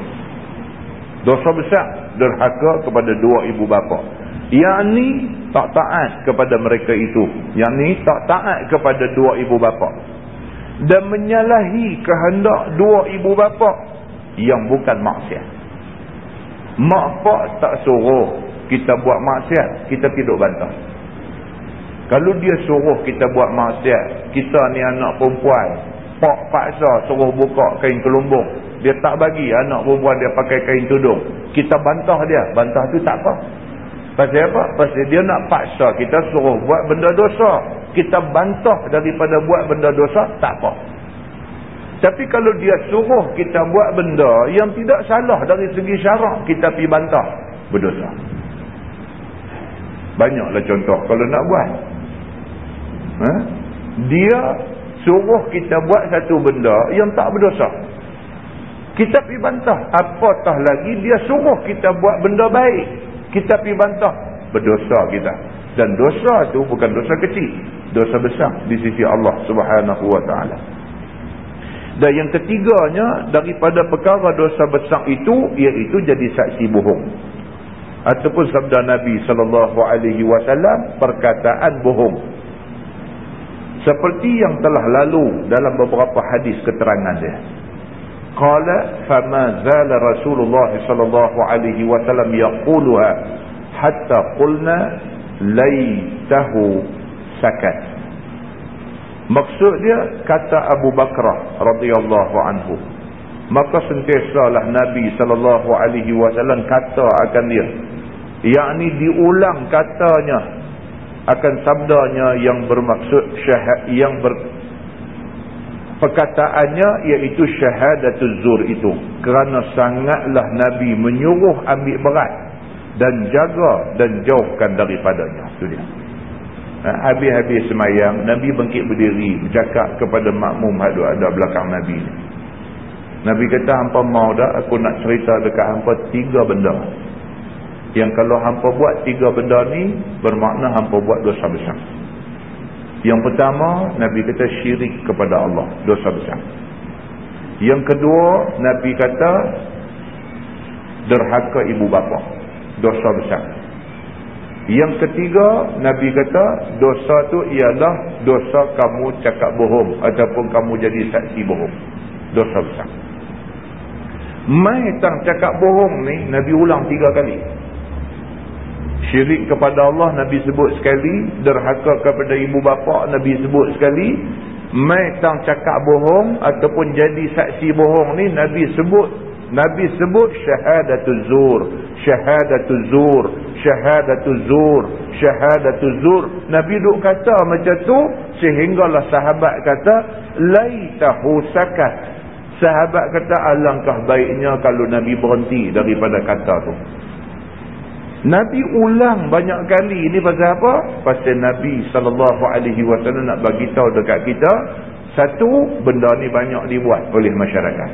Dosa besar derhaka kepada dua ibu bapa. Yang ni tak taat kepada mereka itu. Yang ni tak taat kepada dua ibu bapa. Dan menyalahi kehendak dua ibu bapa yang bukan maksiat. Mak pak tak suruh kita buat maksiat, kita tidur bantah. Kalau dia suruh kita buat maksiat, kita ni anak perempuan, pak paksa suruh buka kain kelumbung, dia tak bagi anak perempuan dia pakai kain tudung. Kita bantah dia, bantah tu tak apa. Pasal apa? Pasal dia nak paksa kita suruh buat benda dosa. Kita bantah daripada buat benda dosa, tak apa. Tapi kalau dia suruh kita buat benda yang tidak salah dari segi syarak, kita pergi bantah, berdosa. Banyaklah contoh kalau nak buat ha? dia suruh kita buat satu benda yang tak berdosa kita pergi bantah. Apatah lagi? Dia suruh kita buat benda baik. Kita pergi bantah. Berdosa kita. Dan dosa tu bukan dosa kecil. Dosa besar di sisi Allah subhanahu wa ta'ala. Dan yang ketiganya daripada perkara dosa besar itu iaitu jadi saksi bohong. Ataupun sabda Nabi sallallahu alaihi wasallam perkataan bohong. Seperti yang telah lalu dalam beberapa hadis keterangan dia. Qala fama zala Rasulullah sallallahu alaihi wasallam yaquluha hatta qulna laitahu sakat. Maksud dia kata Abu Bakrah radhiyallahu anhu. Maka sentiasalah Nabi sallallahu alaihi wasallam kata akan dia. yakni diulang katanya akan sabdanya yang bermaksud syahad yang ber perkataannya iaitu syahadatul zur itu. Kerana sangatlah nabi menyuruh ambil berat dan jaga dan jauhkan daripadanya. Itu dia. Ha, habis-habis semayang Nabi bangkit berdiri bercakap kepada makmum hadu ada belakang Nabi Nabi kata hampa mau dah aku nak cerita dekat hampa tiga benda. Yang kalau hampa buat tiga benda ni bermakna hampa buat dosa besar yang pertama Nabi kata syirik kepada Allah dosa besar yang kedua Nabi kata derhaka ibu bapa dosa besar yang ketiga, Nabi kata, dosa tu ialah dosa kamu cakap bohong ataupun kamu jadi saksi bohong. Dosa besar. Mai tang cakap bohong ni, Nabi ulang tiga kali. Syirik kepada Allah, Nabi sebut sekali. Derhaka kepada ibu bapa, Nabi sebut sekali. Mai tang cakap bohong ataupun jadi saksi bohong ni, Nabi sebut. Nabi sebut syahadatul zur. Syahadatul zur syahadatul zur syahadatul zur nabi duk kata macam tu sehinggalah sahabat kata laitahu sakat sahabat kata alangkah baiknya kalau nabi berhenti daripada kata tu nabi ulang banyak kali ni pasal apa pasal nabi sallallahu alaihi wasallam nak bagi tahu dekat kita satu benda ni banyak dibuat oleh masyarakat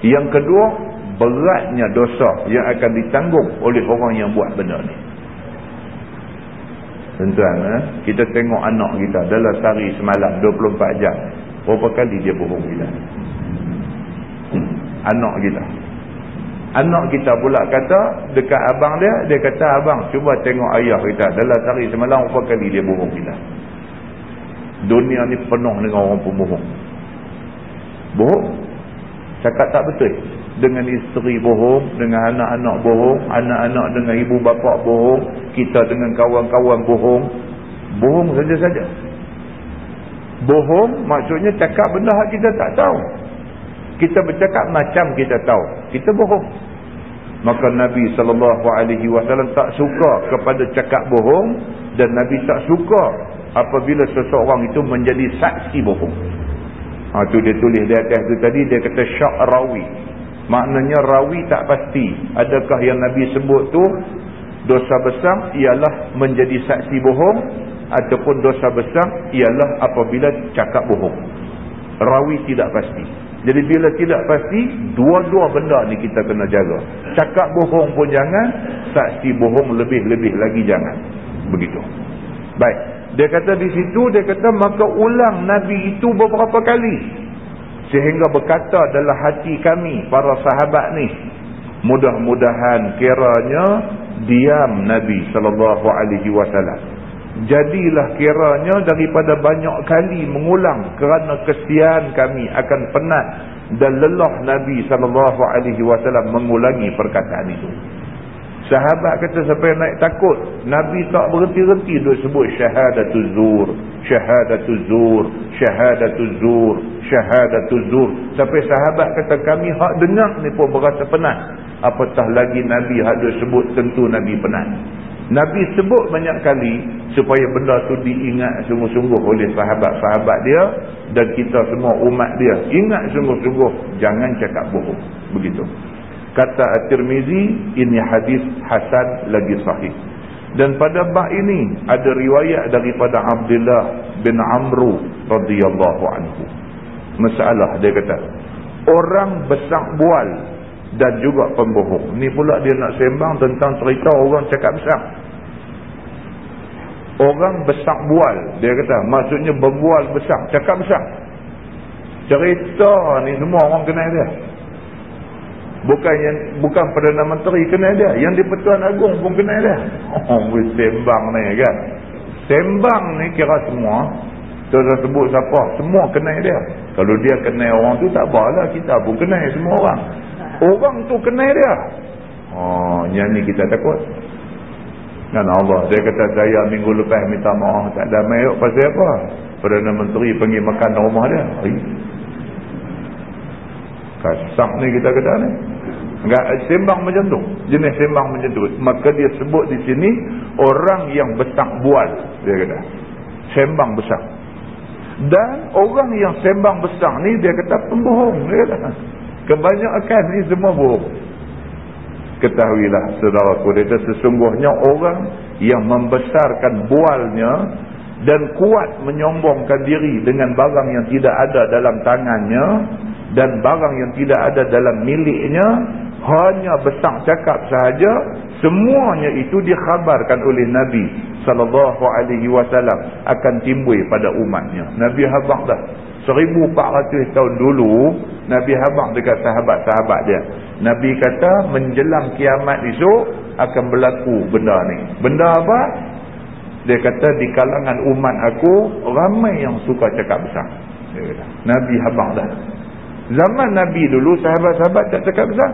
yang kedua beratnya dosa yang akan ditanggung oleh orang yang buat benda ni. Tuan-tuan, eh? kita tengok anak kita dalam sehari semalam 24 jam. Berapa kali dia bohong kita? Anak kita. Anak kita pula kata dekat abang dia, dia kata abang cuba tengok ayah kita dalam sehari semalam berapa kali dia bohong kita. Dunia ni penuh dengan orang pembohong. Bohong? Cakap tak betul dengan isteri bohong, dengan anak-anak bohong, anak-anak dengan ibu bapa bohong, kita dengan kawan-kawan bohong. Bohong saja-saja. Bohong maksudnya cakap benda yang kita tak tahu. Kita bercakap macam kita tahu. Kita bohong. Maka Nabi SAW tak suka kepada cakap bohong dan Nabi tak suka apabila seseorang itu menjadi saksi bohong. Ha, tu dia tulis di atas tu tadi, dia kata syak rawi. Maknanya rawi tak pasti. Adakah yang Nabi sebut tu dosa besar ialah menjadi saksi bohong ataupun dosa besar ialah apabila cakap bohong. Rawi tidak pasti. Jadi bila tidak pasti, dua-dua benda ni kita kena jaga. Cakap bohong pun jangan, saksi bohong lebih-lebih lagi jangan. Begitu. Baik. Dia kata di situ, dia kata maka ulang Nabi itu beberapa kali sehingga berkata dalam hati kami para sahabat ni mudah-mudahan kiranya diam Nabi wasallam jadilah kiranya daripada banyak kali mengulang kerana kesian kami akan penat dan lelah Nabi sallallahu alaihi wasallam mengulangi perkataan itu Sahabat kata sampai naik takut. Nabi tak berhenti-henti duk sebut syahadatul zur. Syahadatul zur. Syahadatul zur. Syahadatul zur. Sampai sahabat kata kami hak dengar ni pun berasa penat. Apatah lagi Nabi hak duk sebut tentu Nabi penat. Nabi sebut banyak kali supaya benda tu diingat sungguh-sungguh oleh sahabat-sahabat dia dan kita semua umat dia. Ingat sungguh-sungguh jangan cakap bohong. Begitu kata At-Tirmizi ini hadis hasan lagi sahih dan pada bab ini ada riwayat daripada Abdullah bin Amru radhiyallahu anhu masalah dia kata orang besar bual dan juga pembohong. Ni pula dia nak sembang tentang cerita orang cakap besar. Orang besar bual. Dia kata maksudnya berbual besar cakap besar. Cerita ni semua orang kenal dia. Bukan yang bukan Perdana Menteri kenal dia. Yang di Pertuan Agong pun kenal dia. Oh sembang ni kan? Sembang ni kira semua. Tuan sebut siapa? Semua kenal dia. Kalau dia kenal orang tu tak apalah. Kita pun kenal semua orang orang tu kenal dia oh yang ni kita takut kan Allah dia kata saya minggu lepas minta maaf tak ada mayuk pasal apa Perdana Menteri pergi makan rumah dia kasar ni kita kata ni Enggak sembang macam tu. Jenis sembang macam tu. Maka dia sebut di sini orang yang besar bual dia kata. Sembang besar. Dan orang yang sembang besar ni dia kata pembohong dia kata. Kebanyakan ni semua bohong. Ketahuilah saudaraku dia kata sesungguhnya orang yang membesarkan bualnya dan kuat menyombongkan diri dengan barang yang tidak ada dalam tangannya dan barang yang tidak ada dalam miliknya hanya besar cakap sahaja semuanya itu dikhabarkan oleh Nabi sallallahu alaihi wasallam akan timbul pada umatnya Nabi habaq dah 1400 tahun dulu Nabi habaq dekat sahabat-sahabat dia. Nabi kata menjelang kiamat esok akan berlaku benda ni. Benda apa? Dia kata di kalangan umat aku ramai yang suka cakap besar. Nabi habaq dah. Zaman Nabi dulu sahabat-sahabat tak cakap besar.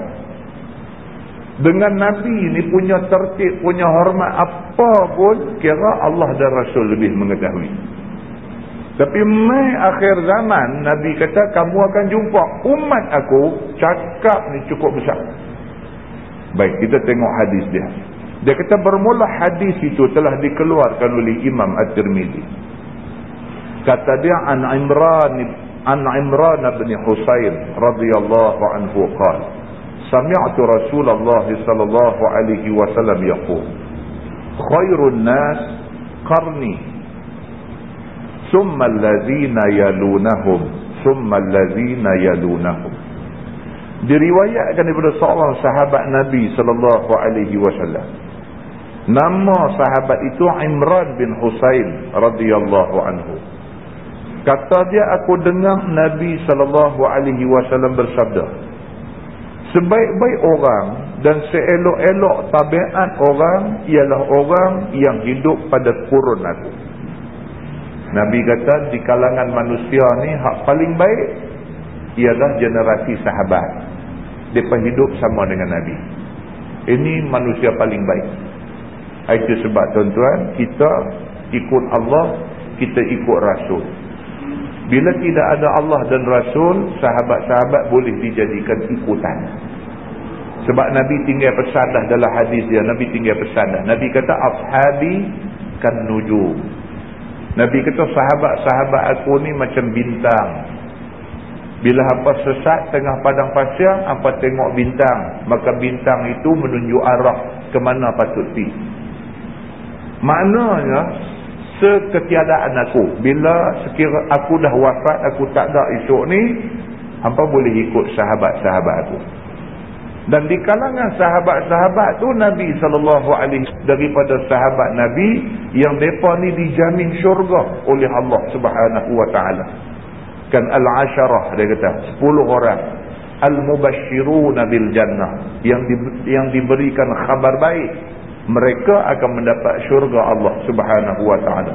Dengan Nabi ni punya tertib, punya hormat apa pun kira Allah dan Rasul lebih mengetahui. Tapi mai akhir zaman Nabi kata kamu akan jumpa umat aku cakap ni cukup besar. Baik kita tengok hadis dia. Dia kata bermula hadis itu telah dikeluarkan oleh Imam At-Tirmizi. Kata dia An Imran An Imran bin Husain radhiyallahu anhu qala Sami'tu Rasulullah sallallahu alaihi wasallam yaqul Khairun nas qarni ثم الذين يلونهم ثم الذين يلونهم diriwayatkan daripada seorang sahabat Nabi sallallahu alaihi wasallam nama sahabat itu Imran bin Husain radhiyallahu anhu Kata dia aku dengar Nabi sallallahu alaihi wasallam bersabda. Sebaik-baik orang dan seelok-elok tabiat orang ialah orang yang hidup pada kurun aku. Nabi kata di kalangan manusia ni hak paling baik ialah generasi sahabat. Depa hidup sama dengan Nabi. Ini manusia paling baik. Itu sebab tuan-tuan kita ikut Allah, kita ikut Rasul. Bila tidak ada Allah dan Rasul, sahabat-sahabat boleh dijadikan ikutan. Sebab Nabi tinggal pesan dah dalam hadis dia. Nabi tinggal pesan dah. Nabi kata, Ashabi kan nujum. Nabi kata, sahabat-sahabat aku ni macam bintang. Bila apa sesat tengah padang pasir, apa tengok bintang. Maka bintang itu menunjuk arah ke mana patut pergi. Maknanya, seketiadaan aku bila sekira aku dah wafat aku tak ada esok ni hampa boleh ikut sahabat-sahabat aku dan di kalangan sahabat-sahabat tu Nabi SAW daripada sahabat Nabi yang mereka ni dijamin syurga oleh Allah Subhanahu Wa Taala. kan al-asharah dia kata 10 orang. Al-mubashiruna bil jannah yang di, yang diberikan khabar baik. Mereka akan mendapat syurga Allah subhanahu wa ta'ala.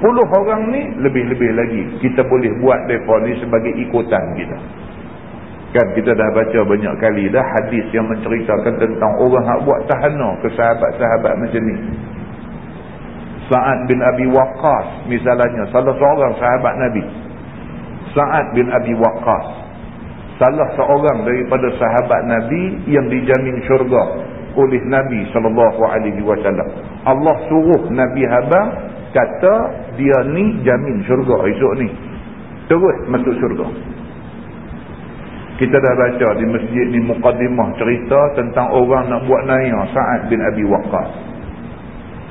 10 orang ni lebih-lebih lagi kita boleh buat mereka ni sebagai ikutan kita kan kita dah baca banyak kali dah hadis yang menceritakan tentang orang yang buat tahana ke sahabat-sahabat macam ni Sa'ad bin Abi Waqqas misalnya salah seorang sahabat Nabi Sa'ad bin Abi Waqqas salah seorang daripada sahabat Nabi yang dijamin syurga oleh Nabi sallallahu alaihi wasallam. Allah suruh Nabi Haba kata dia ni jamin syurga esok ni. Terus masuk syurga. Kita dah baca di masjid ni mukaddimah cerita tentang orang nak buat naya Sa'ad bin Abi Waqqas.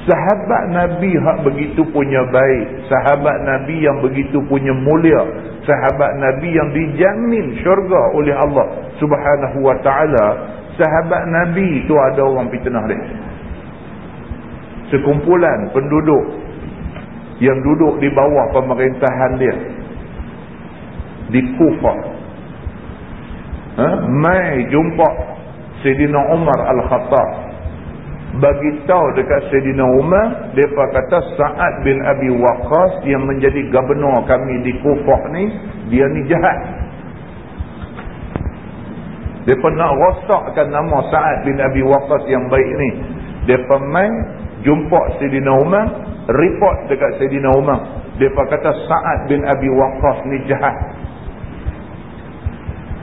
Sahabat Nabi hak begitu punya baik, sahabat Nabi yang begitu punya mulia, sahabat Nabi yang dijamin syurga oleh Allah Subhanahu wa taala sahabat Nabi itu ada orang fitnah dia. Sekumpulan penduduk yang duduk di bawah pemerintahan dia. di Kufah. Ha? Mai jumpa Sayyidina Umar Al-Khattab. Bagi tahu dekat Sayyidina Umar, depa kata Sa'ad bin Abi Waqqas yang menjadi gubernur kami di Kufah ni, dia ni jahat. Depa nak rosakkan nama Sa'ad bin Abi Waqqas yang baik ni. Depa mai jumpa Sayyidina Umar, report dekat Sayyidina Umar. Depa kata Sa'ad bin Abi Waqqas ni jahat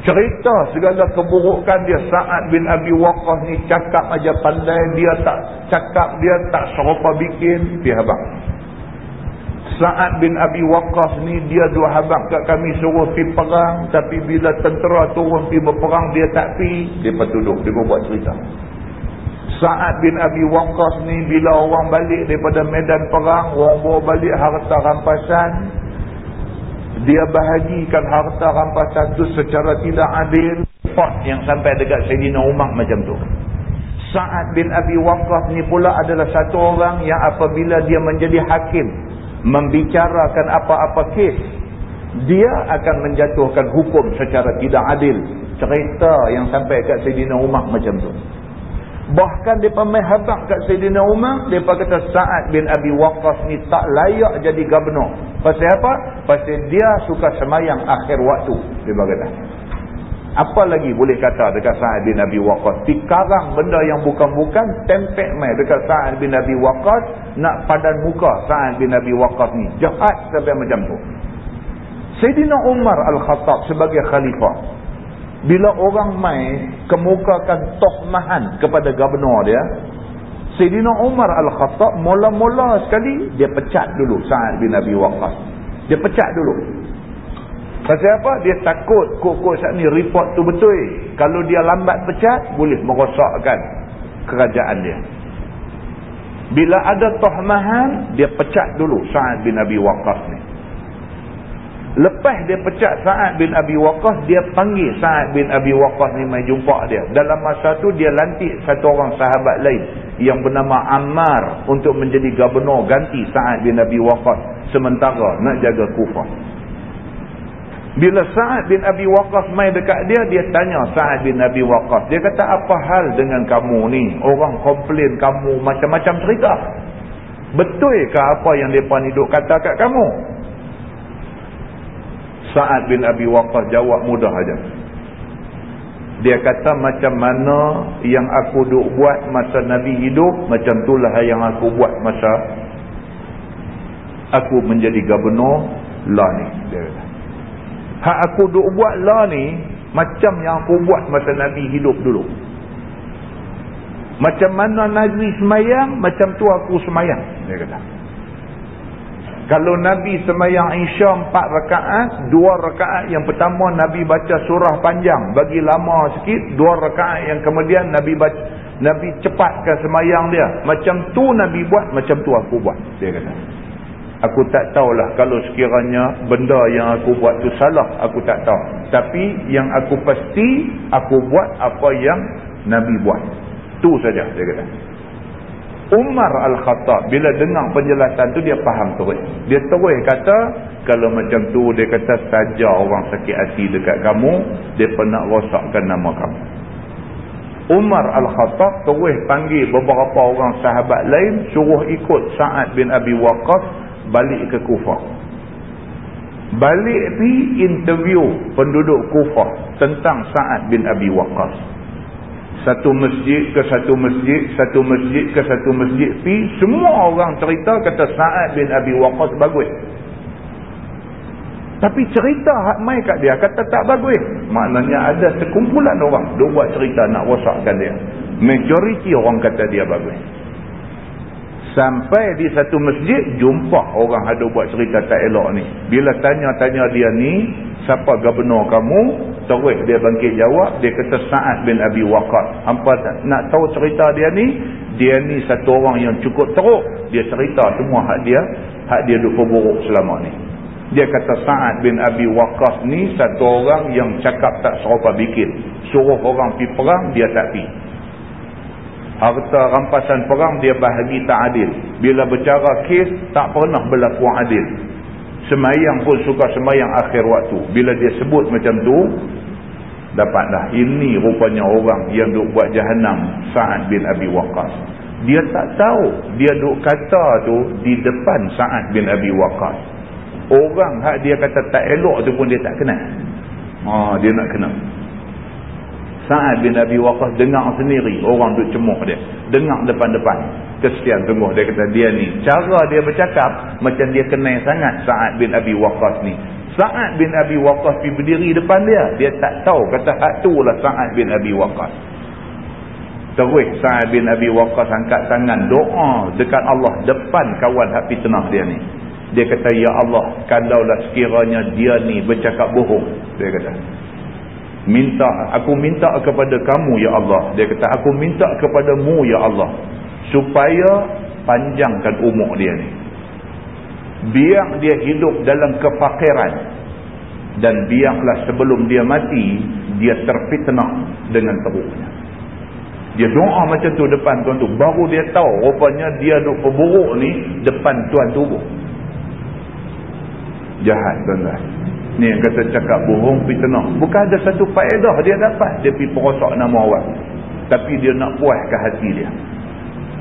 cerita segala keburukan dia. Sa'ad bin Abi Waqqah ni cakap aja pandai. Dia tak cakap dia tak serupa bikin. Dia habang Sa'ad bin Abi Waqqah ni dia dua habang kat kami suruh pergi perang. Tapi bila tentera turun pergi berperang dia tak pergi. Dia petuduk dia buat cerita. Sa'ad bin Abi Waqqah ni bila orang balik daripada medan perang orang bawa balik harta rampasan dia bahagikan harta rampasan tu secara tidak adil. Pot yang sampai dekat Sayyidina Umar macam tu. Sa'ad bin Abi Waqqaf ni pula adalah satu orang yang apabila dia menjadi hakim membicarakan apa-apa kes dia akan menjatuhkan hukum secara tidak adil. Cerita yang sampai kat Sayyidina Umar macam tu Bahkan dia main habak kat Sayyidina Umar, dia kata Sa'ad bin Abi Waqqas ni tak layak jadi gubernur. Pasal apa? Pasal dia suka semayang akhir waktu. Dia kata. Apa lagi boleh kata dekat Sa'ad bin Abi Waqqas? Tikarang benda yang bukan-bukan, tempek main dekat Sa'ad bin Abi Waqqas, nak padan muka Sa'ad bin Abi Waqqas ni. Jahat sampai macam tu. Sayyidina Umar Al-Khattab sebagai khalifah, bila orang mai kemukakan tohmahan kepada gubernur dia Sayyidina Umar Al-Khattab mula-mula sekali dia pecat dulu Sa'ad bin Abi Waqqas. Dia pecat dulu. Pasal apa? dia takut kok-kok saat ni report tu betul. Kalau dia lambat pecat boleh merosakkan kerajaan dia. Bila ada tohmahan dia pecat dulu Sa'ad bin Abi Waqqas ni Lepas dia pecat Sa'ad bin Abi Waqqas, dia panggil Sa'ad bin Abi Waqqas ni mai jumpa dia. Dalam masa tu dia lantik satu orang sahabat lain yang bernama Ammar untuk menjadi gubernur ganti Sa'ad bin Abi Waqqas sementara nak jaga Kufah. Bila Sa'ad bin Abi Waqqas mai dekat dia, dia tanya Sa'ad bin Abi Waqqas. Dia kata, apa hal dengan kamu ni? Orang komplain kamu macam-macam cerita. Betul ke apa yang mereka ni duk kata kat kamu? Sa'ad bin Abi Waqqas jawab mudah aja. Dia kata macam mana yang aku duk buat masa Nabi hidup, macam itulah yang aku buat masa aku menjadi gubernur lah ni. Dia kata. Hak aku duk buat lah ni, macam yang aku buat masa Nabi hidup dulu. Macam mana Nabi semayang, macam tu aku semayang. Dia kata. Kalau Nabi semayang Isya empat rakaat, dua rakaat yang pertama Nabi baca surah panjang. Bagi lama sikit, dua rakaat yang kemudian Nabi baca, Nabi cepatkan semayang dia. Macam tu Nabi buat, macam tu aku buat. Dia kata. Aku tak tahulah kalau sekiranya benda yang aku buat tu salah, aku tak tahu. Tapi yang aku pasti, aku buat apa yang Nabi buat. Tu saja dia kata. Umar Al-Khattab bila dengar penjelasan tu dia faham terus. Dia terus kata kalau macam tu dia kata saja orang sakit hati dekat kamu, dia pernah rosakkan nama kamu. Umar Al-Khattab terus panggil beberapa orang sahabat lain suruh ikut Sa'ad bin Abi Waqqas balik ke Kufah. Balik pi interview penduduk Kufah tentang Sa'ad bin Abi Waqqas satu masjid ke satu masjid, satu masjid ke satu masjid pi, semua orang cerita kata Sa'ad bin Abi Waqqas bagus. Tapi cerita hak mai kat dia kata tak bagus. Maknanya ada sekumpulan orang dia buat cerita nak rosakkan dia. Majoriti orang kata dia bagus. Sampai di satu masjid jumpa orang ada buat cerita tak elok ni. Bila tanya-tanya dia ni, siapa gubernur kamu? Terus dia bangkit jawab, dia kata Sa'ad bin Abi Waqqas. Hampa nak tahu cerita dia ni? Dia ni satu orang yang cukup teruk. Dia cerita semua hak dia, hak dia duk buruk selama ni. Dia kata Sa'ad bin Abi Waqqas ni satu orang yang cakap tak serupa bikin. Suruh orang pergi perang, dia tak pergi. Harta rampasan perang dia bahagi tak adil. Bila bercara kes, tak pernah berlaku adil. semayang pun suka semayang akhir waktu. Bila dia sebut macam tu dapatlah. Ini rupanya orang yang duk buat jahanam Sa'ad bin Abi Waqqas. Dia tak tahu. Dia duk kata tu di depan Sa'ad bin Abi Waqqas. Orang hak dia kata tak elok tu pun dia tak kenal. Ha, dia nak kenal Sa'ad bin Abi Waqqas dengar sendiri orang duk cemuk dia. Dengar depan-depan. Kesian sungguh dia kata dia ni. Cara dia bercakap macam dia kenal sangat Sa'ad bin Abi Waqqas ni. Sa'ad bin Abi Waqqas pergi berdiri depan dia. Dia tak tahu kata tu lah Sa'ad bin Abi Waqqas. Terus Sa'ad bin Abi Waqqas angkat tangan doa dekat Allah depan kawan hak fitnah dia ni. Dia kata ya Allah kalaulah sekiranya dia ni bercakap bohong dia kata minta aku minta kepada kamu ya Allah. Dia kata aku minta kepadamu ya Allah supaya panjangkan umur dia ni. Biar dia hidup dalam kefakiran. Dan biarlah sebelum dia mati dia terfitnah dengan teruknya. Dia doa macam tu depan tuan tu. Baru dia tahu rupanya dia duk perburuk ni depan tuan tubuh jahat tuan-tuan ni yang kata cakap bohong fitnah bukan ada satu faedah dia dapat dia pergi perosak nama orang tapi dia nak puaskan hati dia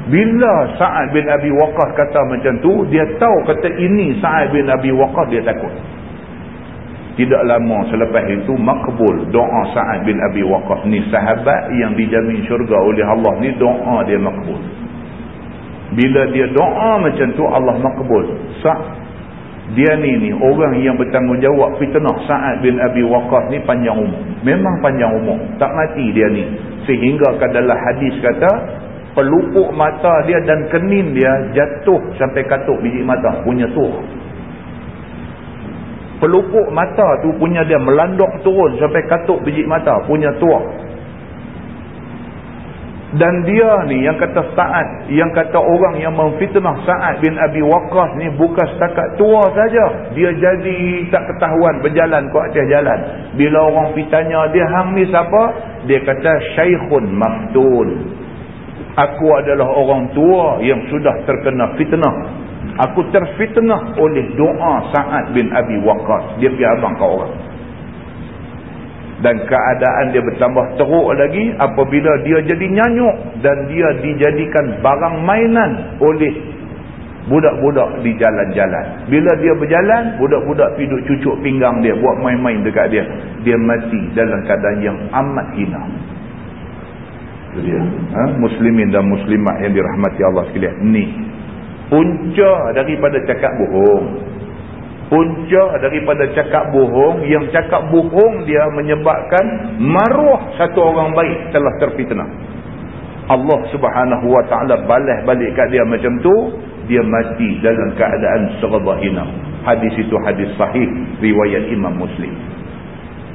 bila Sa'ad bin Abi Waqqas kata macam tu, dia tahu kata ini Sa'ad bin Abi Waqqas dia takut. Tidak lama selepas itu makbul doa Sa'ad bin Abi Waqqas ni sahabat yang dijamin syurga oleh Allah ni doa dia makbul. Bila dia doa macam tu Allah makbul. Sa' dia ni ni orang yang bertanggungjawab fitnah Sa'ad bin Abi Waqqas ni panjang umur. Memang panjang umur. Tak mati dia ni. Sehingga dalam hadis kata pelupuk mata dia dan kenin dia jatuh sampai katuk biji mata punya tuh pelupuk mata tu punya dia melandok turun sampai katuk biji mata punya tuah dan dia ni yang kata Sa'ad yang kata orang yang memfitnah Sa'ad bin Abi Waqqas ni bukan setakat tua saja dia jadi tak ketahuan berjalan ke atas jalan bila orang pitanya dia hang ni siapa dia kata syaikhun maftun Aku adalah orang tua yang sudah terkena fitnah. Aku terfitnah oleh doa Sa'ad bin Abi Waqqas. Dia pergi abang kau orang. Dan keadaan dia bertambah teruk lagi apabila dia jadi nyanyuk. Dan dia dijadikan barang mainan oleh budak-budak di jalan-jalan. Bila dia berjalan, budak-budak piduk cucuk pinggang dia. Buat main-main dekat dia. Dia mati dalam keadaan yang amat hina dia. Ha? Muslimin dan muslimat yang dirahmati Allah sekalian. Ni. Punca daripada cakap bohong. Punca daripada cakap bohong. Yang cakap bohong dia menyebabkan maruah satu orang baik telah terfitnah. Allah subhanahu wa ta'ala balas balik kat dia macam tu. Dia mati dalam keadaan serba hina. Hadis itu hadis sahih. Riwayat Imam Muslim.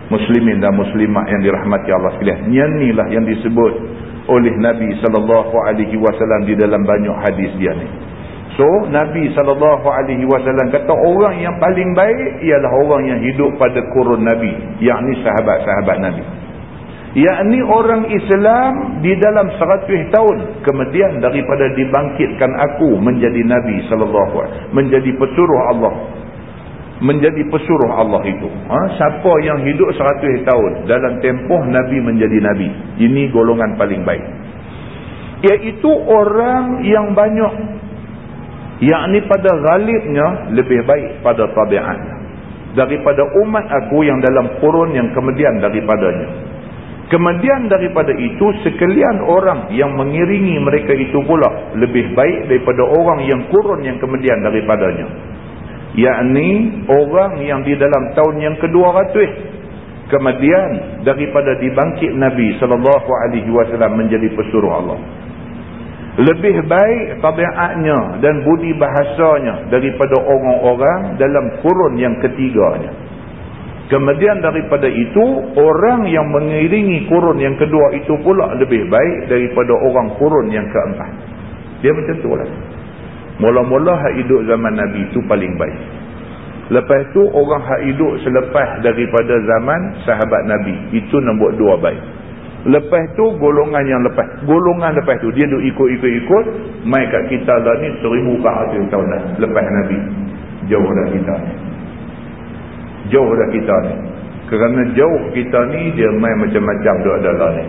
Muslimin dan muslimat yang dirahmati Allah sekalian. Inilah yang disebut oleh Nabi sallallahu alaihi wasallam di dalam banyak hadis dia ni. So Nabi wasallam kata orang yang paling baik ialah orang yang hidup pada kurun Nabi, yakni sahabat-sahabat Nabi. Yakni orang Islam di dalam 100 tahun kemudian daripada dibangkitkan aku menjadi Nabi alaihi menjadi pesuruh Allah menjadi pesuruh Allah itu. Ha? Siapa yang hidup seratus tahun dalam tempoh Nabi menjadi Nabi. Ini golongan paling baik. Iaitu orang yang banyak. Yang ni pada galibnya lebih baik pada tabiatnya. Daripada umat aku yang dalam kurun yang kemudian daripadanya. Kemudian daripada itu sekalian orang yang mengiringi mereka itu pula lebih baik daripada orang yang kurun yang kemudian daripadanya yakni orang yang di dalam tahun yang ke-200 kemudian daripada dibangkit Nabi wasallam menjadi pesuruh Allah lebih baik tabiatnya dan budi bahasanya daripada orang-orang dalam kurun yang ketiganya kemudian daripada itu orang yang mengiringi kurun yang kedua itu pula lebih baik daripada orang kurun yang keempat dia macam tu lah Mula-mula hidup zaman Nabi itu paling baik. Lepas tu orang hidup selepas daripada zaman sahabat Nabi. Itu nombor dua baik. Lepas tu golongan yang lepas. Golongan lepas tu dia duk ikut-ikut-ikut. Mai kat kita lah ni seribu empat ratus tahun dah. Lepas Nabi. Jauh dah kita ni. jauh dah kita ni kerana jauh kita ni dia main macam-macam doa dalam ni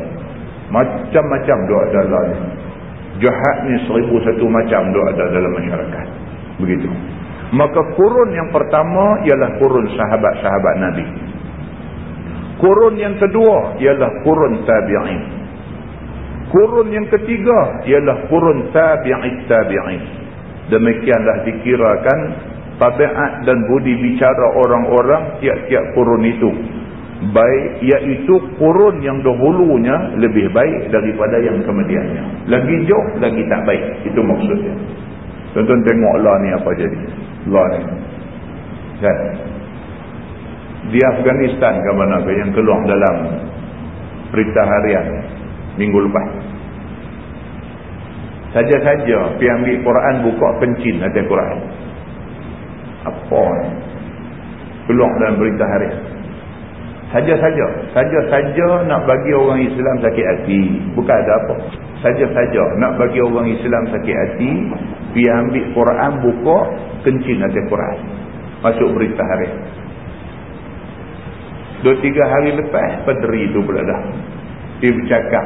macam-macam doa dalam ni jahat ni seribu satu macam doa dalam masyarakat begitu maka kurun yang pertama ialah kurun sahabat-sahabat Nabi kurun yang kedua ialah kurun tabi'in. Kurun yang ketiga ialah kurun tabi'it tabi'in. Demikianlah dikirakan tabiat dan budi bicara orang-orang tiap-tiap kurun itu. Baik iaitu kurun yang dahulunya lebih baik daripada yang kemudiannya. Lagi jauh lagi tak baik. Itu maksudnya. Tuan-tuan tengok lah ni apa jadi. Lah ni. Kan di Afghanistan ke mana ke yang keluar dalam berita harian minggu lepas. Saja-saja pergi ambil Quran buka kencin atas Quran. Apa keluar dalam berita harian. Saja-saja. Saja-saja nak bagi orang Islam sakit hati. Bukan ada apa. Saja-saja nak bagi orang Islam sakit hati pergi ambil Quran buka kencing atas Quran. Masuk berita harian dua tiga hari lepas pederi tu pula dah. Dia bercakap.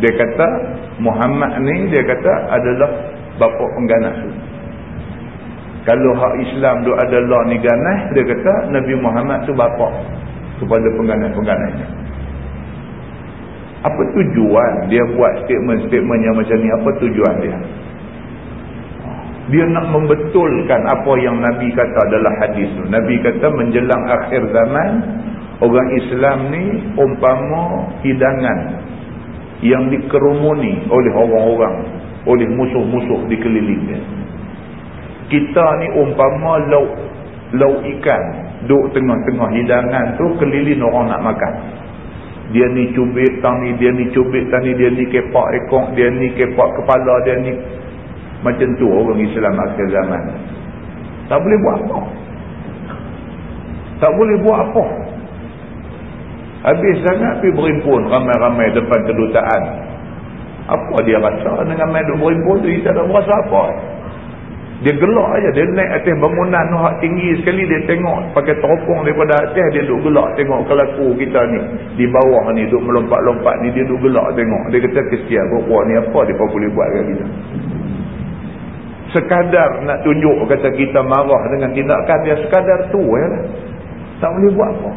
Dia kata Muhammad ni dia kata adalah bapa pengganas kalau hak Islam tu adalah ni ganas dia kata Nabi Muhammad tu bapa kepada pengganas-pengganasnya apa tujuan dia buat statement-statement yang macam ni? Apa tujuan dia dia nak membetulkan apa yang Nabi kata adalah hadis tu. Nabi kata menjelang akhir zaman orang Islam ni umpama hidangan yang dikerumuni oleh orang-orang oleh musuh-musuh di kelilingnya kita ni umpama lauk lauk ikan duk tengah-tengah hidangan tu keliling orang nak makan. Dia ni cubit tang ni dia ni cubit tang ni dia ni kepak ekor dia ni kepak kepala dia ni macam tu orang Islam akhir zaman. Tak boleh buat apa. Tak boleh buat apa. Habis sangat pergi berimpun ramai-ramai depan kedutaan. Apa dia rasa dengan main berimpun tu? Kita tak berasa apa. Dia gelak aja. Dia naik atas bangunan tu tinggi sekali dia tengok. Pakai teropong daripada atas dia duduk gelak tengok kelaku kita ni. Di bawah ni duduk melompat-lompat ni dia duduk gelak tengok. Dia kata kesian perempuan ni apa? Dia boleh buat kat kita sekadar nak tunjuk kata kita marah dengan tindakan dia sekadar tu ya lah. tak boleh buat apa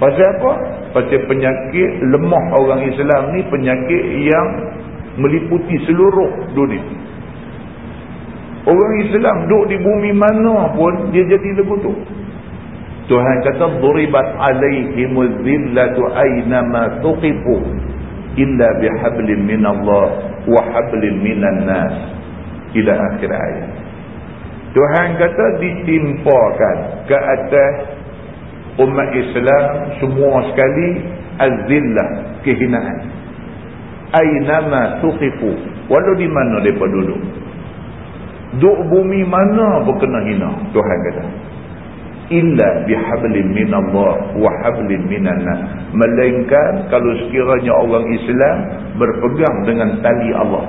pasal apa? pasal penyakit lemah orang Islam ni penyakit yang meliputi seluruh dunia Orang Islam duduk di bumi mana pun dia jadi legutu. Tuhan kata duribat alaihimuz zillatu aynama tuqifu illa bihablin minallah wa hablin minan nas ila akhir ayat. Tuhan kata ditimpakan ke atas umat Islam semua sekali azillah kehinaan. Aynama tuqifu walau di mana depa duduk. Duk bumi mana pun kena hina. Tuhan kata. Illa bihablin minallah wa hablin minannas. Melainkan kalau sekiranya orang Islam berpegang dengan tali Allah.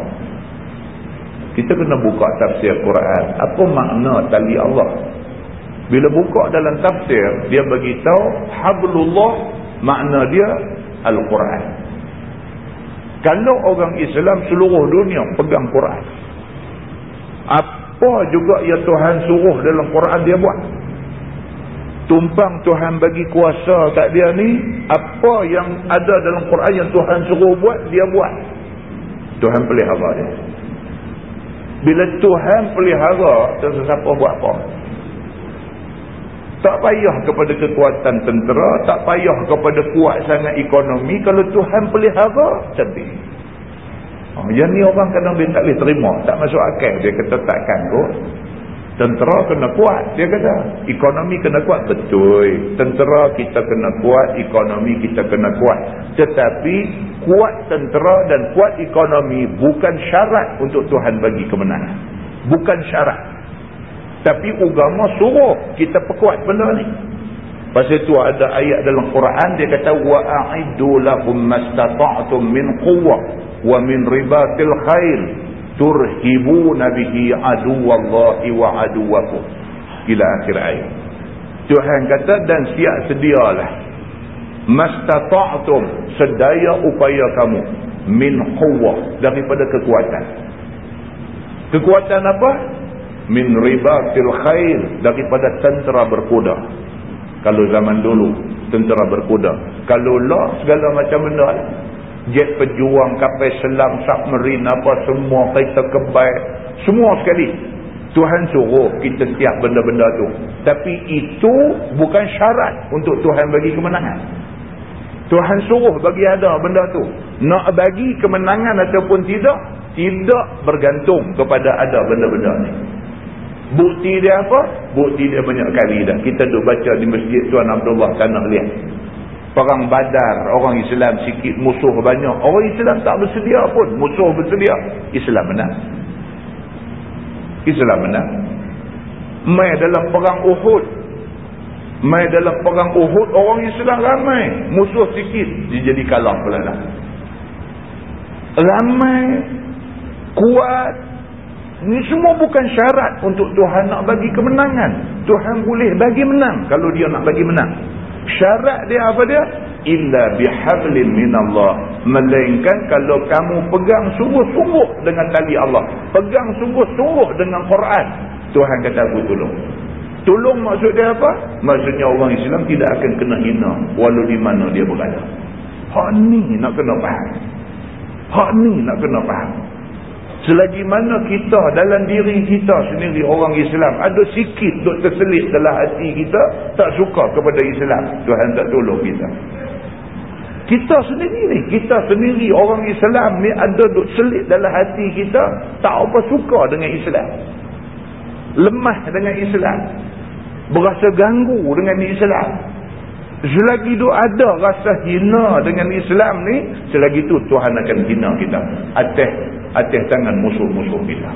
Kita kena buka tafsir Quran. Apa makna tali Allah? Bila buka dalam tafsir, dia bagi tahu hablullah makna dia Al-Quran. Kalau orang Islam seluruh dunia pegang Quran, apa juga yang Tuhan suruh dalam Quran dia buat tumpang Tuhan bagi kuasa kat dia ni apa yang ada dalam Quran yang Tuhan suruh buat dia buat Tuhan pelihara dia bila Tuhan pelihara siapa buat apa tak payah kepada kekuatan tentera tak payah kepada kuat sangat ekonomi kalau Tuhan pelihara cantik Oh, yang ni orang kadang dia tak boleh terima. Tak masuk akal. Dia kata takkan kot. Tentera kena kuat. Dia kata. Ekonomi kena kuat. Betul. Tentera kita kena kuat. Ekonomi kita kena kuat. Tetapi kuat tentera dan kuat ekonomi bukan syarat untuk Tuhan bagi kemenangan. Bukan syarat. Tapi agama suruh kita perkuat benda ni. Pasal itu ada ayat dalam Quran dia kata lahum mastata'tum min quwwah wa min ribatil khail turhibuna bihi aduwallahi wa aduwakum. Ila akhir ayat Tuhan kata dan siap sedialah. Mastata'tum sedaya upaya kamu. Min quwwah daripada kekuatan. Kekuatan apa? Min ribatil khair daripada tentera berkuda. Kalau zaman dulu tentera berkuda. Kalau lah segala macam benda jet pejuang kapal selam submarine apa semua kereta kebaik semua sekali Tuhan suruh kita setiap benda-benda tu. Tapi itu bukan syarat untuk Tuhan bagi kemenangan. Tuhan suruh bagi ada benda tu. Nak bagi kemenangan ataupun tidak, tidak bergantung kepada ada benda-benda ni. Bukti dia apa? Bukti dia banyak kali dah. Kita duk baca di masjid Tuan Abdullah Tanah Liat. Perang badar, orang Islam sikit, musuh banyak. Orang Islam tak bersedia pun, musuh bersedia. Islam menang. Islam menang. Mai dalam perang Uhud. Mai dalam perang Uhud orang Islam ramai. Musuh sikit dia jadi kalah pula dah. Ramai kuat ni semua bukan syarat untuk Tuhan nak bagi kemenangan. Tuhan boleh bagi menang kalau dia nak bagi menang. Syarat dia apa dia? illa bihablin minallah. Melainkan kalau kamu pegang sungguh-sungguh dengan tali Allah. Pegang sungguh-sungguh dengan Quran. Tuhan kata aku tolong. Tolong maksud dia apa? maksudnya orang Islam tidak akan kena hina walau di mana dia berada. Hak ni nak kena faham. Hak ni nak kena faham Selagi mana kita dalam diri kita sendiri orang Islam ada sikit duk terselit dalam hati kita tak suka kepada Islam. Tuhan tak tolong kita. Kita sendiri ni, kita sendiri orang Islam ni ada duk selit dalam hati kita tak apa suka dengan Islam. Lemah dengan Islam. Berasa ganggu dengan Islam. Selagi tu ada rasa hina dengan Islam ni, selagi tu Tuhan akan hina kita. Atas atas tangan musuh-musuh kita.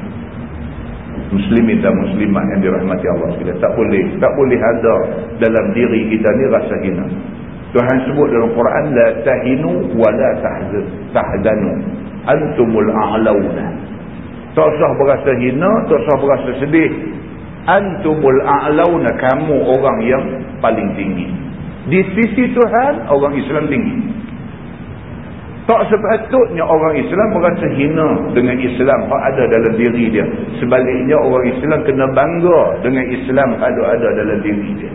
Muslimin dan muslimat yang dirahmati Allah sekalian. Tak boleh, tak boleh ada dalam diri kita ni rasa hina. Tuhan sebut dalam Quran la tahinu wa la tahzanu. Antumul a'launa. Tak usah berasa hina, tak usah berasa sedih. Antumul a'launa kamu orang yang paling tinggi. Di sisi Tuhan, orang Islam tinggi. Tak sepatutnya orang Islam merasa hina dengan Islam yang ada dalam diri dia. Sebaliknya orang Islam kena bangga dengan Islam yang ada dalam diri dia.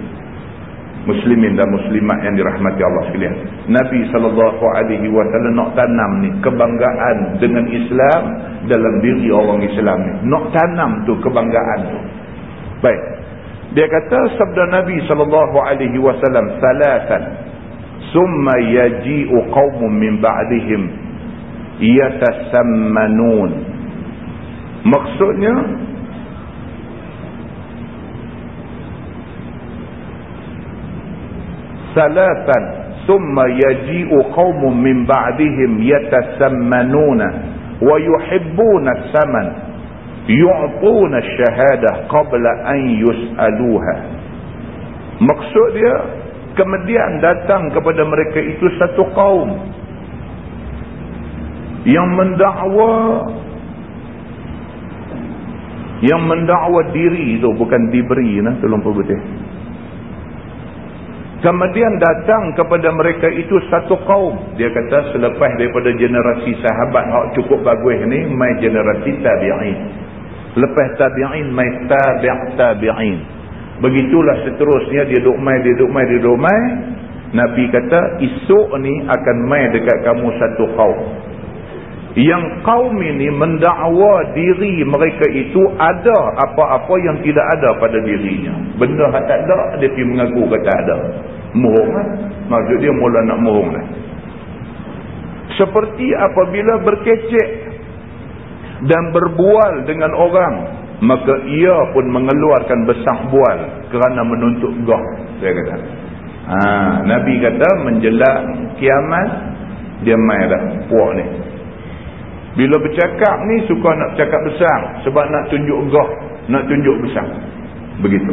Muslimin dan muslimat yang dirahmati Allah sekalian. Nabi SAW nak tanam ni kebanggaan dengan Islam dalam diri orang Islam ni. Nak tanam tu kebanggaan tu. Baik. Dia kata sabda Nabi sallallahu alaihi wasallam salatan summa yaji'u qaumun min ba'dihim yatasammanun. Maksudnya salatan summa yaji'u qaumun min ba'dihim yatasammanuna wa yuhibbuna as-saman yu'tuna syahadah qabla an yus'aluha maksud dia kemudian datang kepada mereka itu satu kaum yang mendakwa yang mendakwa diri itu bukan diberi nah tolong perbetih kemudian datang kepada mereka itu satu kaum. Dia kata selepas daripada generasi sahabat yang cukup bagus ni mai generasi tabi'in. Lepas tabi'in, mai tabi' tabi'in. Begitulah seterusnya dia duk mai, dia duk mai, dia duk mai. Nabi kata, esok ni akan mai dekat kamu satu kaum. Yang kaum ini mendakwa diri mereka itu ada apa-apa yang tidak ada pada dirinya. Benda yang tak ada, dia pergi mengaku kata ada. Murung lah. Maksud dia mula nak murung lah. Seperti apabila berkecek dan berbual dengan orang maka ia pun mengeluarkan besar bual kerana menuntut gah dia kata. Ha, Nabi kata menjelang kiamat dia main dah puak ni. Bila bercakap ni suka nak cakap besar sebab nak tunjuk gah nak tunjuk besar. Begitu.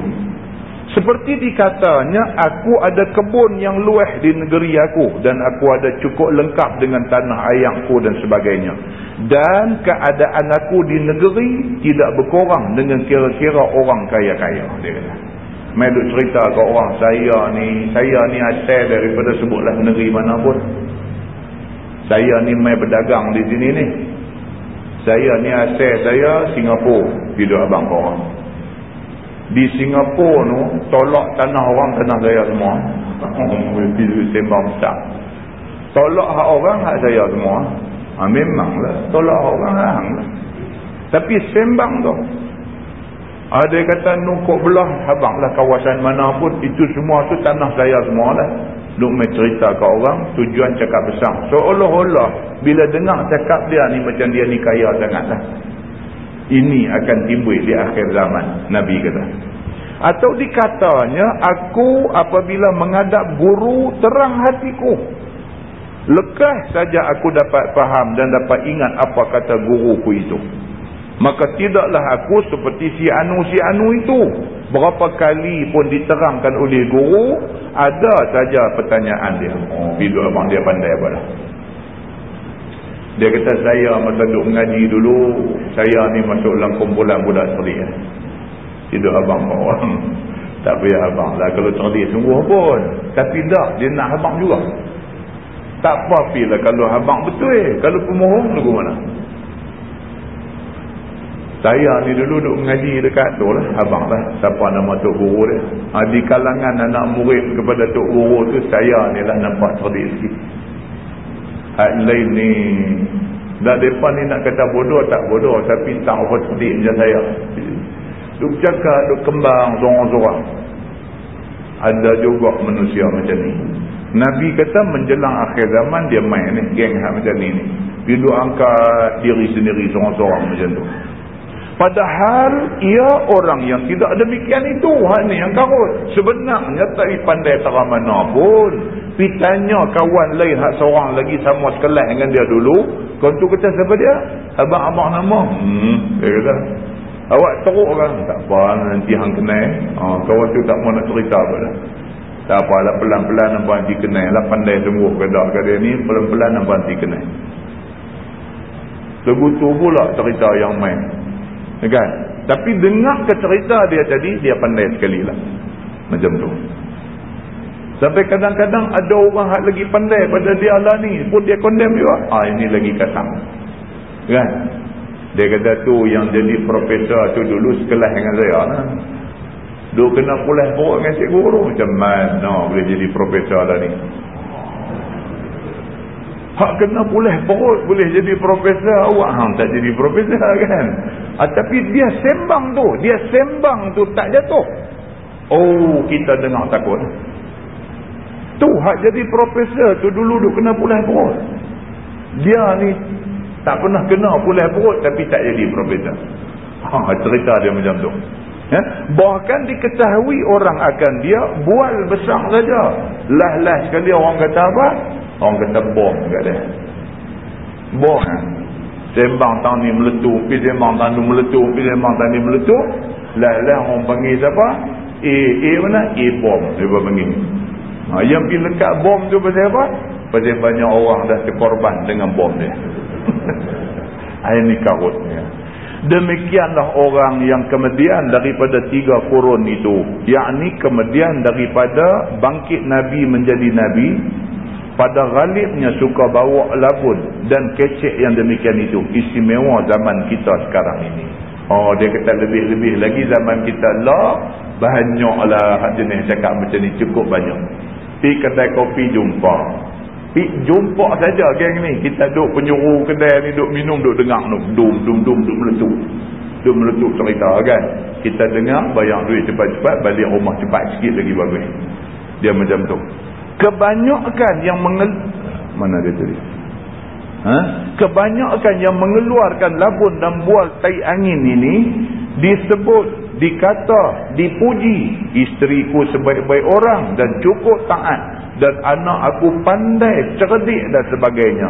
Seperti dikatanya, aku ada kebun yang luas di negeri aku dan aku ada cukup lengkap dengan tanah ayamku dan sebagainya. Dan keadaan aku di negeri tidak berkurang dengan kira-kira orang kaya-kaya. Dia kata. Mai duk cerita ke orang saya ni, saya ni asal daripada sebutlah negeri mana pun. Saya ni mai berdagang di sini ni. Saya ni asal saya Singapura, hidup abang kau orang. Di Singapura tu, tolak tanah orang, tanah saya semua. Sembang besar. Tolak hak orang, hak saya semua. Ha, memanglah, tolak orang, hak Tapi sembang tu, ada kata nukuk belah habanglah kawasan mana pun itu semua tu tanah saya semua lah. Nuk mai cerita ke orang tujuan cakap besar. Seolah-olah bila dengar cakap dia ni macam dia ni kaya sangatlah. Ini akan timbul di akhir zaman Nabi kata. Atau dikatanya aku apabila menghadap guru terang hatiku. Lekas saja aku dapat faham dan dapat ingat apa kata guruku itu. Maka tidaklah aku seperti si anu si anu itu. Berapa kali pun diterangkan oleh guru ada saja pertanyaan dia. Oh, bila abang dia pandai apa dah? Dia kata saya masa duduk mengaji dulu saya ni masuk dalam kumpulan budak cerdik hidup abang orang. Tak payah abang lah. Kalau cerdik sungguh pun. Tapi tak dia nak abang juga tak apa pilih kalau abang betul kalau pemohong lagu mana saya ni dulu duduk mengaji dekat tu lah. Abang lah. Siapa nama Tok Guru dia. Ha, di kalangan anak murid kepada Tok Guru tu, saya ni lah nampak cerdik sikit. Hak lain ni. Dah depan ni nak kata bodoh tak bodoh. Tapi tak apa cerdik macam saya. Duk cakap, duk kembang seorang-seorang. Ada juga manusia macam ni. Nabi kata menjelang akhir zaman dia main ni. Geng hak macam ni ni. Dia duk angkat diri sendiri seorang-seorang macam tu. Padahal ia orang yang tidak demikian itu. Ni yang karut. Sebenarnya tak pandai tak mana pun. Pitanya kawan lain hak seorang lagi sama sekelas dengan dia dulu. Kau tu kata siapa dia? Abang-abang nama. Hmm. Dia kata. Awak teruk kan? Tak apa nanti hang kenal. Ha, kawan tu tak mau nak cerita apa dah. Tak apa lah pelan-pelan nampak nanti kenal. Lah pandai sungguh kedak ke dia ni. Pelan-pelan nampak nanti kenal. Legutu pula cerita yang main. Kan? Tapi dengar ke cerita dia tadi, dia pandai sekali lah. Macam tu. Sampai kadang-kadang ada orang yang lagi pandai pada dia lah ni. Pun dia condemn juga. Ah ini lagi kasang. Kan? Dia kata tu yang jadi profesor tu dulu sekelas dengan saya lah. Duk kena pulih perut dengan cik guru. Macam mana boleh jadi profesor lah ni. Hak kena pulih perut boleh jadi profesor awak hang tak jadi profesor kan. Ah, tapi dia sembang tu, dia sembang tu tak jatuh. Oh, kita dengar takut. Tu hak jadi profesor tu dulu duk kena pulih perut. Dia ni tak pernah kena pulih perut tapi tak jadi profesor. Ha, cerita dia macam tu. Ya? Bahkan diketahui orang akan dia bual besar saja. Lah-lah sekali orang kata apa? Orang kata bom kat dia. Bom. Sembang tahun ni meletup. Pergi sembang tahun ni meletup. Pergi sembang tahun ni meletup. Lah-lah orang panggil siapa? A. A mana? A bom. Dia panggil. Ha, yang pergi lekat bom tu pasal apa? Pasal banyak orang dah terkorban dengan bom dia. Ini karutnya. Demikianlah orang yang kemudian daripada tiga kurun itu. Yakni kemudian daripada bangkit Nabi menjadi Nabi pada galibnya suka bawa lagun dan kecek yang demikian itu. Istimewa zaman kita sekarang ini. Oh dia kata lebih-lebih lagi zaman kita lah. Banyaklah jenis cakap macam ni. Cukup banyak. Pergi kedai kopi jumpa jumpa saja geng ni. Kita duduk penyuruh kedai ni duduk minum duduk dengar. Duduk dum dum dum duduk meletup. Duduk meletup cerita kan? Kita dengar bayar duit cepat-cepat balik rumah cepat sikit lagi bagus. Dia macam tu. Kebanyakan yang mengel mana dia tulis ha? kebanyakan yang mengeluarkan labun dan bual tai angin ini disebut dikata dipuji isteriku sebaik-baik orang dan cukup taat dan anak aku pandai cerdik dan sebagainya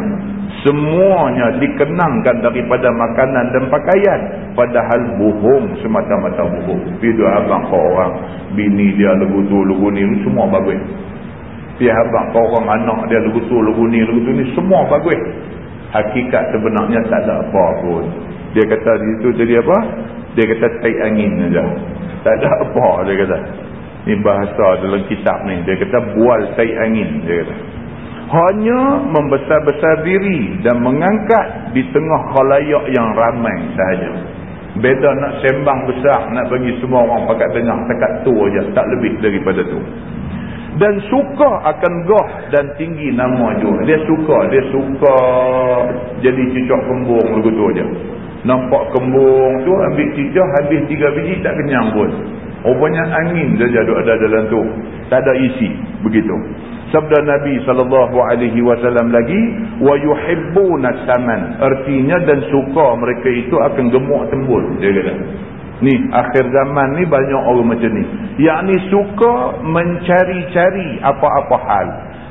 semuanya dikenangkan daripada makanan dan pakaian padahal bohong semata-mata bohong video abang kau orang bini dia lugu tu lugu ni semua bagus dia habak orang anak dia lugu tu, lugu ni, lugu tu ni. Semua bagus. Hakikat sebenarnya tak ada apa pun. Dia kata itu jadi apa? Dia kata tai angin saja. Tak ada apa dia kata. Ni bahasa dalam kitab ni. Dia kata bual tai angin. Dia kata. Hanya membesar-besar diri dan mengangkat di tengah khalayak yang ramai sahaja. Beda nak sembang besar, nak bagi semua orang pakat dengar, takat tu aja, tak lebih daripada tu. Dan suka akan goh dan tinggi nama juga. Dia suka, dia suka jadi cicak kembung begitu aja. Nampak kembung tu ambil cicak habis tiga biji tak kenyang pun. Rupanya angin saja ada dalam tu. Tak ada isi. Begitu. Sabda Nabi SAW lagi. Wa yuhibbuna saman. Artinya dan suka mereka itu akan gemuk tembul. Dia kata. Ni akhir zaman ni banyak orang macam ni. Yang ni suka mencari-cari apa-apa hal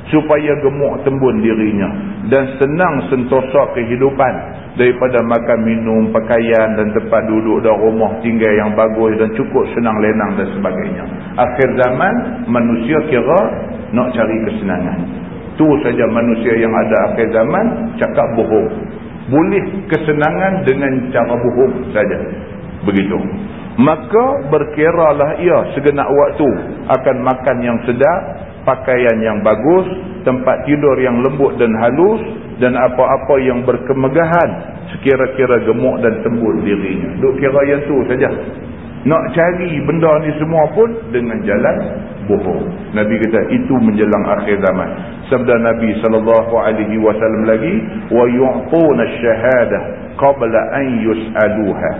supaya gemuk tembun dirinya dan senang sentosa kehidupan daripada makan minum, pakaian dan tempat duduk dan rumah tinggal yang bagus dan cukup senang lenang dan sebagainya. Akhir zaman manusia kira nak cari kesenangan. Tu saja manusia yang ada akhir zaman cakap bohong. Boleh kesenangan dengan cara bohong saja. Begitu. Maka berkiralah ia segenap waktu akan makan yang sedap pakaian yang bagus, tempat tidur yang lembut dan halus dan apa-apa yang berkemegahan sekira-kira gemuk dan tembul dirinya. Duk kira yang tu saja. Nak cari benda ni semua pun dengan jalan bohong. Nabi kata itu menjelang akhir zaman. Sabda Nabi sallallahu alaihi wasallam lagi wa yu'tuna asy-syahadah qabla an yus'aluha.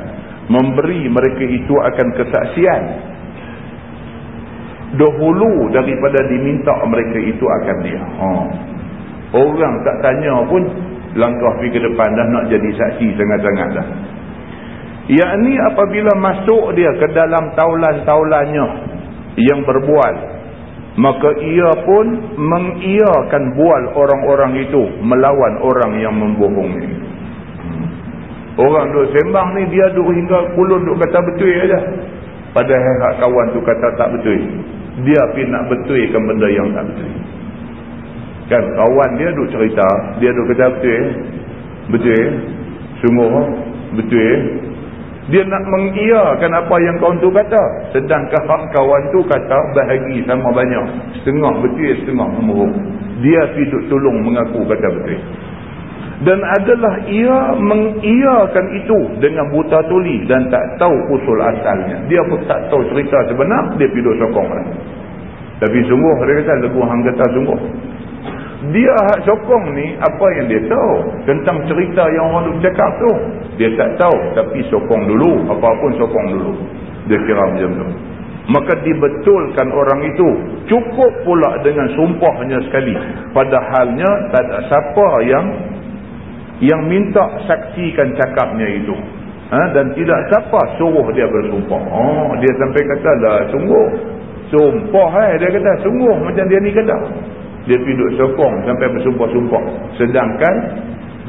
Memberi mereka itu akan kesaksian dahulu daripada diminta mereka itu akan dia. Ha. Orang tak tanya pun langkah pergi ke depan dah nak jadi saksi sangat-sangat dah. Yang ni apabila masuk dia ke dalam taulan-taulannya yang berbual, maka ia pun mengiakan bual orang-orang itu melawan orang yang membohongi. Hmm. Orang duk sembang ni dia duk hingga kulun duk kata betul aja. Padahal hak kawan tu kata tak betul. Dia pergi nak betulkan benda yang tak betul. Kan kawan dia duk cerita dia duk kata betul. Betul. Sungguh betul. Dia nak mengiyakan apa yang kawan tu kata. Sedangkan hak kawan tu kata bahagi sama banyak. Setengah betul setengah umur dia pergi duk tolong mengaku kata betul dan adalah ia mengiyakan itu dengan buta tuli dan tak tahu usul asalnya. Dia pun tak tahu cerita sebenar, dia pergi sokong lah. Tapi sungguh, dia kata, lebu hang kata sungguh. Dia hak sokong ni, apa yang dia tahu tentang cerita yang orang tu cakap tu. Dia tak tahu, tapi sokong dulu. Apapun sokong dulu. Dia kira macam tu. Maka dibetulkan orang itu. Cukup pula dengan sumpahnya sekali. Padahalnya, tak ada siapa yang yang minta saksikan cakapnya itu. Ha? dan tidak siapa suruh dia bersumpah. Oh, dia sampai kata lah sungguh. Sumpah eh. dia kata sungguh macam dia ni kata. Dia pergi sokong sampai bersumpah-sumpah. Sedangkan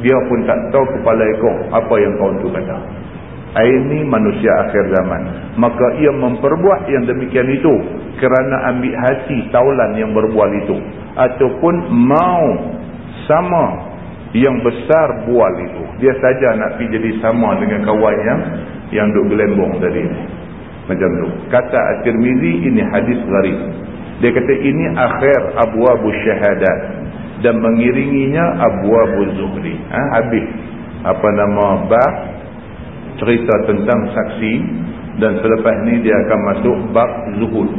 dia pun tak tahu kepala ekor apa yang kau tu kata. Ini manusia akhir zaman. Maka ia memperbuat yang demikian itu kerana ambil hati taulan yang berbual itu. Ataupun mau sama yang besar bual itu. Dia saja nak pergi jadi sama dengan kawan yang yang duk gelembong tadi. Macam tu. Kata At-Tirmizi ini hadis gharib dia kata ini akhir abwabus syahadat dan mengiringinya abwabuz zuhri. Ha, habis. Apa nama bab cerita tentang saksi. Dan selepas ni dia akan masuk bab zuhud.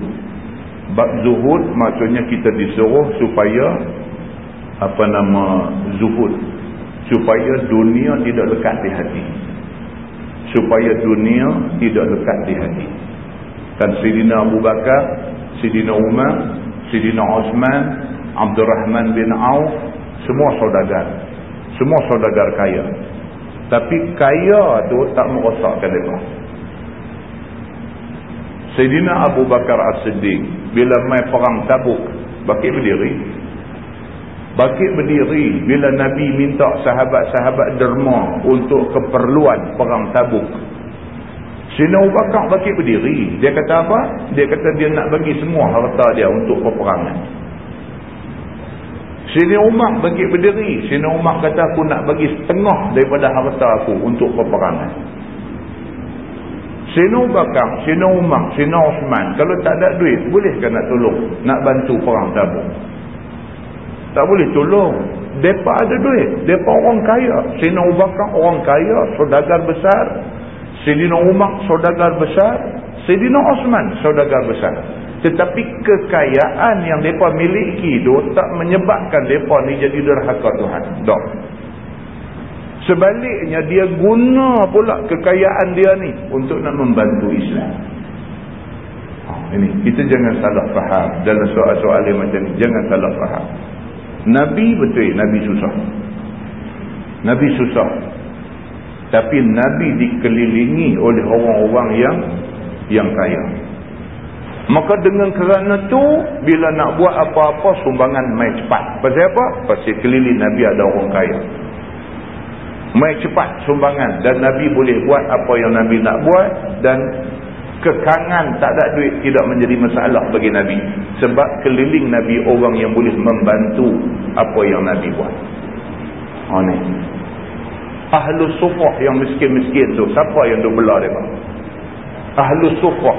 Bab zuhud maksudnya kita disuruh supaya apa nama zuhud. Supaya dunia tidak lekat di hati. Supaya dunia tidak lekat di hati. Dan Sidina Abu Bakar Sidina Umar Sidina Osman Abdul Rahman bin Auf semua saudagar. Semua saudagar kaya. Tapi kaya tu tak merosakkan mereka Sayyidina Abu Bakar As-Siddiq bila main perang tabuk bakit berdiri Bakit berdiri bila Nabi minta sahabat-sahabat derma untuk keperluan perang tabuk. Sina Ubaqah bakit berdiri. Dia kata apa? Dia kata dia nak bagi semua harta dia untuk peperangan. Sina Umar bakit berdiri. Sina Umar kata aku nak bagi setengah daripada harta aku untuk peperangan. Sino Bakar, Sino Umar, Sino Osman. Kalau tak ada duit, bolehkah nak tolong? Nak bantu perang tabung? Tak boleh tolong. Mereka ada duit. Mereka orang kaya. Sino Bakar orang kaya, saudagar besar. Sino Umar, saudagar besar. Sino Osman, saudagar besar. Tetapi kekayaan yang mereka miliki itu tak menyebabkan mereka ni jadi derhaka Tuhan. Tak. Sebaliknya dia guna pula kekayaan dia ni untuk nak membantu Islam. Ha, ini kita jangan salah faham dalam soal-soal macam ni. Jangan salah faham. Nabi betul, Nabi susah. Nabi susah. Tapi Nabi dikelilingi oleh orang-orang yang yang kaya. Maka dengan kerana tu bila nak buat apa-apa sumbangan mai cepat. Pasal apa? Pasal keliling Nabi ada orang kaya mai cepat sumbangan dan Nabi boleh buat apa yang Nabi nak buat dan kekangan tak ada duit tidak menjadi masalah bagi Nabi. Sebab keliling Nabi orang yang boleh membantu apa yang Nabi buat. Ha ni. Ahlu sufah yang miskin-miskin tu siapa yang duk belah mereka ahlu sufah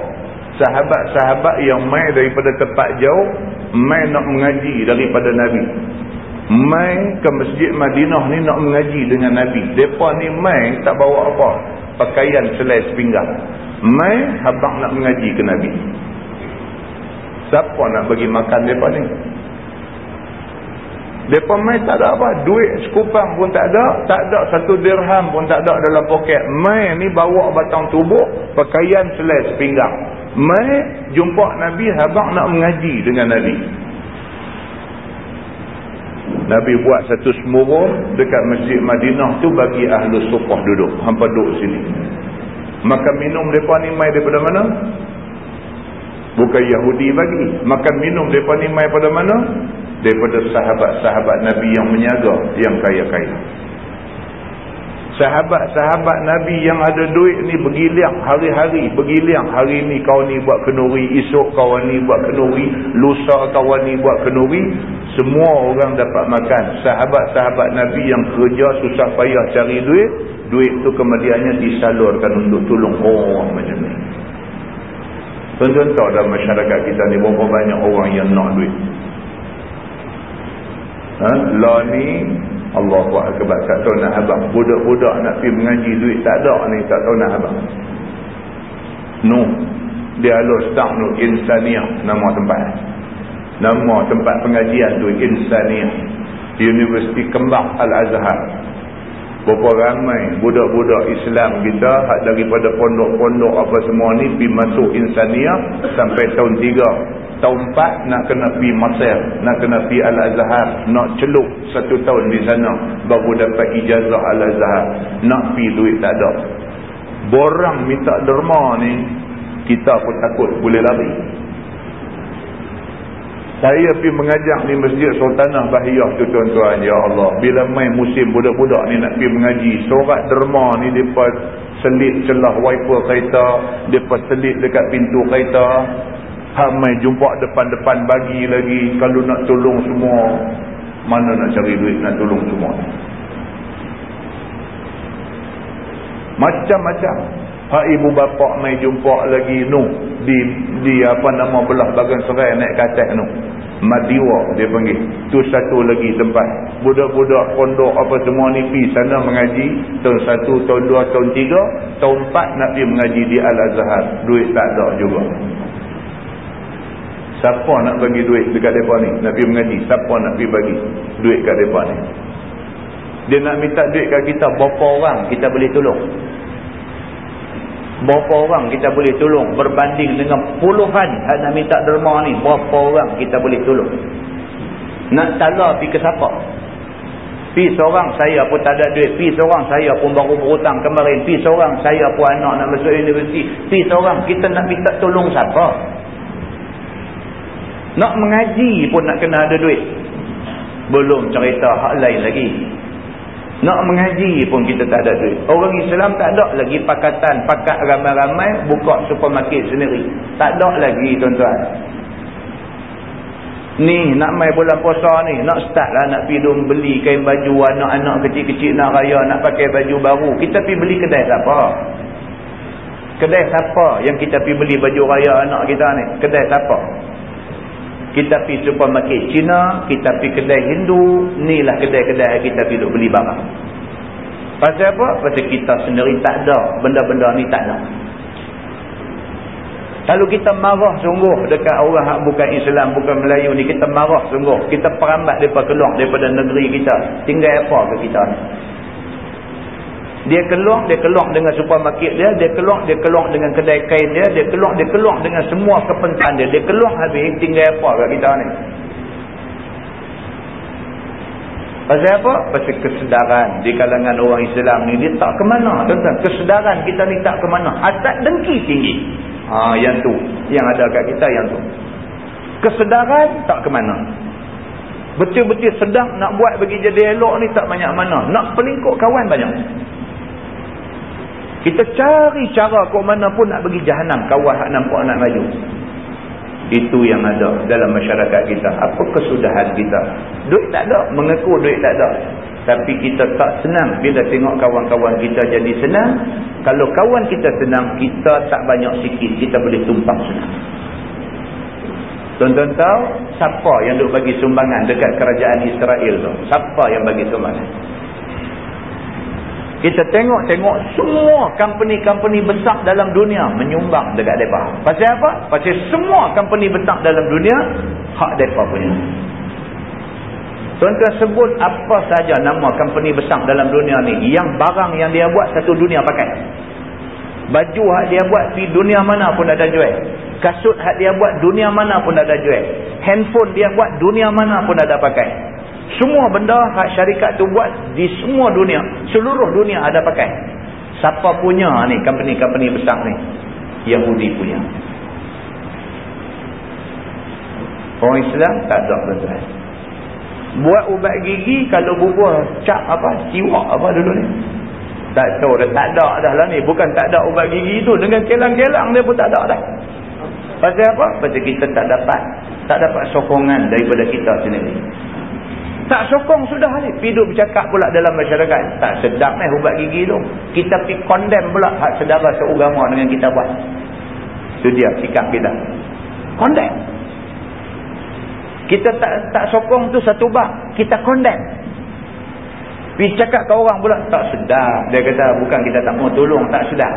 sahabat-sahabat yang mai daripada tempat jauh mai nak mengaji daripada Nabi mai ke masjid Madinah ni nak mengaji dengan Nabi. Depa ni mai tak bawa apa? Pakaian selai sepinggang. Mai habang nak mengaji ke Nabi. Siapa nak bagi makan depa ni? Depa mai tak ada apa, duit sekupang pun tak ada, tak ada satu dirham pun tak ada dalam poket. Mai ni bawa batang tubuh, pakaian selai sepinggang. Mai jumpa Nabi habang nak mengaji dengan Nabi. Nabi buat satu semurur dekat masjid Madinah tu bagi ahlu sufah duduk. Hampa duduk sini. Makan minum mereka ni mai daripada mana? Bukan Yahudi bagi. Makan minum mereka ni mai pada mana? Daripada sahabat-sahabat Nabi yang menyaga, yang kaya-kaya. Sahabat-sahabat Nabi yang ada duit ni bergiliang hari-hari. Bergiliang hari ni kau ni buat kenuri. Esok kawan ni buat kenuri. Lusa kawan ni buat kenuri. Semua orang dapat makan. Sahabat-sahabat Nabi yang kerja susah payah cari duit. Duit tu kemudiannya disalurkan untuk tolong orang macam ni. Contoh dalam masyarakat kita ni berapa banyak orang yang nak duit. Ha? Lah ni Allah buat akbar tak tahu nak abang. Budak-budak nak pergi mengaji duit tak ada ni tak tahu nak abang. No. Dia alur start no insaniah nama tempat. Nama tempat pengajian tu insaniah. Universiti Kembang Al-Azhar. Berapa ramai budak-budak Islam kita daripada pondok-pondok apa semua ni pergi masuk insaniah sampai tahun 3 tahun 4 nak kena pergi Masir nak kena pergi Al-Azhar nak celup satu tahun di sana baru dapat ijazah Al-Azhar. Nak pergi duit tak ada. Borang minta derma ni kita pun takut boleh lari. Saya pergi mengajak di Masjid Sultanah Bahiyah tu tuan-tuan ya Allah. Bila main musim budak-budak ni nak pergi mengaji sorak derma ni mereka selit celah wiper kereta mereka selit dekat pintu kereta Hamai jumpa depan-depan bagi lagi. Kalau nak tolong semua. Mana nak cari duit nak tolong semua. Macam-macam. Hak ibu bapa mai jumpa lagi nu di di apa nama belah bagan serai naik ke atas nu. Madiwa dia panggil. Tu satu lagi tempat. Budak-budak pondok apa semua ni pi sana mengaji tahun satu, tahun dua, tahun tiga, tahun empat nak pergi mengaji di Al-Azhar. Duit tak ada juga. Siapa nak bagi duit dekat mereka ni? Nak pergi mengaji. Siapa nak pergi bagi duit kat mereka ni? Dia nak minta duit kat kita. Berapa orang kita boleh tolong? Berapa orang kita boleh tolong? Berbanding dengan puluhan nak minta derma ni. Berapa orang kita boleh tolong? Nak tala pergi ke siapa? Pergi seorang saya pun tak ada duit. Pergi seorang saya pun baru berhutang kemarin. Pergi seorang saya pun anak nak masuk universiti. Pergi seorang kita nak minta tolong siapa? Nak mengaji pun nak kena ada duit. Belum cerita hak lain lagi. Nak mengaji pun kita tak ada duit. Orang Islam tak ada lagi pakatan. Pakat ramai-ramai buka supermarket sendiri. Tak ada lagi tuan-tuan. Ni nak main bulan puasa ni. Nak start lah nak pergi beli kain baju anak-anak kecil-kecil nak raya. Nak pakai baju baru. Kita pergi beli kedai siapa? Kedai siapa yang kita pergi beli baju raya anak kita ni? Kedai siapa? Kita pergi supermarket Cina, kita pergi kedai Hindu, inilah kedai-kedai kita pergi beli barang. Pasal apa? Pasal kita sendiri tak ada. Benda-benda ni tak ada. Kalau kita marah sungguh dekat orang yang bukan Islam, bukan Melayu ni, kita marah sungguh. Kita perambat mereka keluar daripada negeri kita. Tinggal apa ke kita ni? Dia keluar, dia keluar dengan supermarket dia, dia keluar, dia keluar dengan kedai kain dia, dia keluar, dia keluar dengan semua kepentingan dia. Dia keluar habis, tinggal apa kat kita ni? Pasal apa? Pasal kesedaran di kalangan orang Islam ni, dia tak ke mana, tuan-tuan. Kesedaran kita ni tak ke mana. Dengki tinggi. Ha, yang tu. Yang ada kat kita, yang tu. Kesedaran tak ke mana. Betul-betul sedang nak buat bagi jadi elok ni tak banyak mana. Nak pelingkuk kawan banyak. Kita cari cara ke mana pun nak pergi jahanam. Kawan nak nampak nak maju. Itu yang ada dalam masyarakat kita. Apa kesudahan kita? Duit tak ada. Mengaku duit tak ada. Tapi kita tak senang bila tengok kawan-kawan kita jadi senang. Kalau kawan kita senang, kita tak banyak sikit. Kita boleh tumpang senang. Tuan-tuan tahu, siapa yang duk bagi sumbangan dekat kerajaan Israel tu? Siapa yang bagi sumbangan? Kita tengok-tengok semua company-company besar dalam dunia menyumbang dekat mereka. Pasal apa? Pasal semua company besar dalam dunia, hak mereka punya. Tuan-tuan sebut apa saja nama company besar dalam dunia ni yang barang yang dia buat satu dunia pakai. Baju hak dia buat di dunia mana pun ada jual. Kasut hak dia buat dunia mana pun ada jual. Handphone dia buat dunia mana pun ada pakai. Semua benda hak syarikat tu buat di semua dunia. Seluruh dunia ada pakai. Siapa punya ni company-company besar ni? Yahudi punya. Orang Islam tak ada betul. Buat ubat gigi kalau bubuh cap apa? Siwak apa dulu ni? Tak tahu dah. Tak ada dah lah ni. Bukan tak ada ubat gigi tu. Dengan kelang-kelang dia pun tak ada dah. Pasal apa? Pasal kita tak dapat. Tak dapat sokongan daripada kita sendiri. Tak sokong sudah ni. Hidup bercakap pula dalam masyarakat. Tak sedap ni ubat gigi tu. Kita pergi condemn pula hak sedara seugama dengan kita buat. Itu dia sikap kita. Condemn. Kita tak tak sokong tu satu bak. Kita condemn. Pergi cakap ke orang pula. Tak sedap. Dia kata bukan kita tak mau tolong. Tak sedap.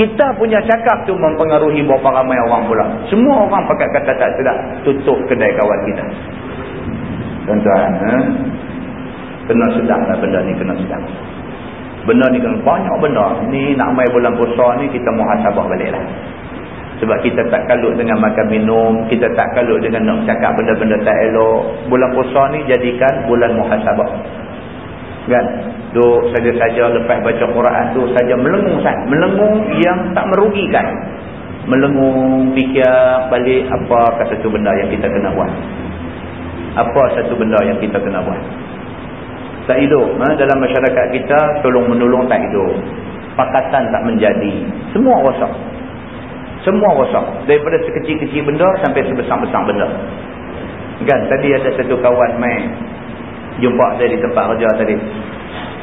Kita punya cakap tu mempengaruhi berapa ramai orang pula. Semua orang pakai kata tak sedap. Tutup kedai kawan kita. Tuan-tuan, eh? kena sedang lah benda ni, kena sedang. Benda ni kena banyak benda. Ni nak main bulan puasa ni, kita muhasabah balik lah. Sebab kita tak kalut dengan makan minum, kita tak kalut dengan nak cakap benda-benda tak elok. Bulan puasa ni jadikan bulan muhasabah. Kan? Duk saja-saja lepas baca Quran tu saja melengung saja. Melengung yang tak merugikan. Melengung, fikir balik apa kata tu benda yang kita kena buat apa satu benda yang kita kena buat? Tak hidup ha? dalam masyarakat kita tolong menolong tak hidup. Pakatan tak menjadi. Semua rosak. Semua rosak. Daripada sekecil-kecil benda sampai sebesar-besar benda. Kan tadi ada satu kawan main. Jumpa saya di tempat kerja tadi.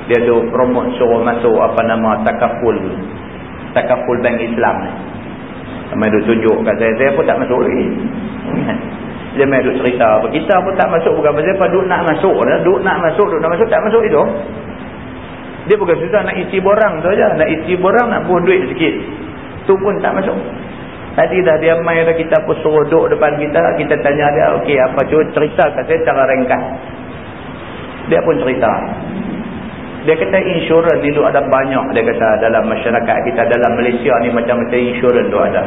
Dia tu promote suruh masuk apa nama takaful. Takaful bank Islam ni. Sampai dia tunjuk kat saya, saya pun tak masuk lagi. Dia main duk cerita apa. Kita pun tak masuk bukan pasal apa. Duk nak masuk. Duk nak masuk, duk nak masuk. Tak masuk itu. Dia bukan susah nak isi borang tu aja. Nak isi borang nak buang duit sikit. Tu pun tak masuk. Tadi dah dia main dah kita pun suruh duduk depan kita. Kita tanya dia. Okey apa cuba cerita kat saya cara ringkas. Dia pun cerita. Dia kata insurans ni ada banyak. Dia kata dalam masyarakat kita. Dalam Malaysia ni macam-macam insurans tu ada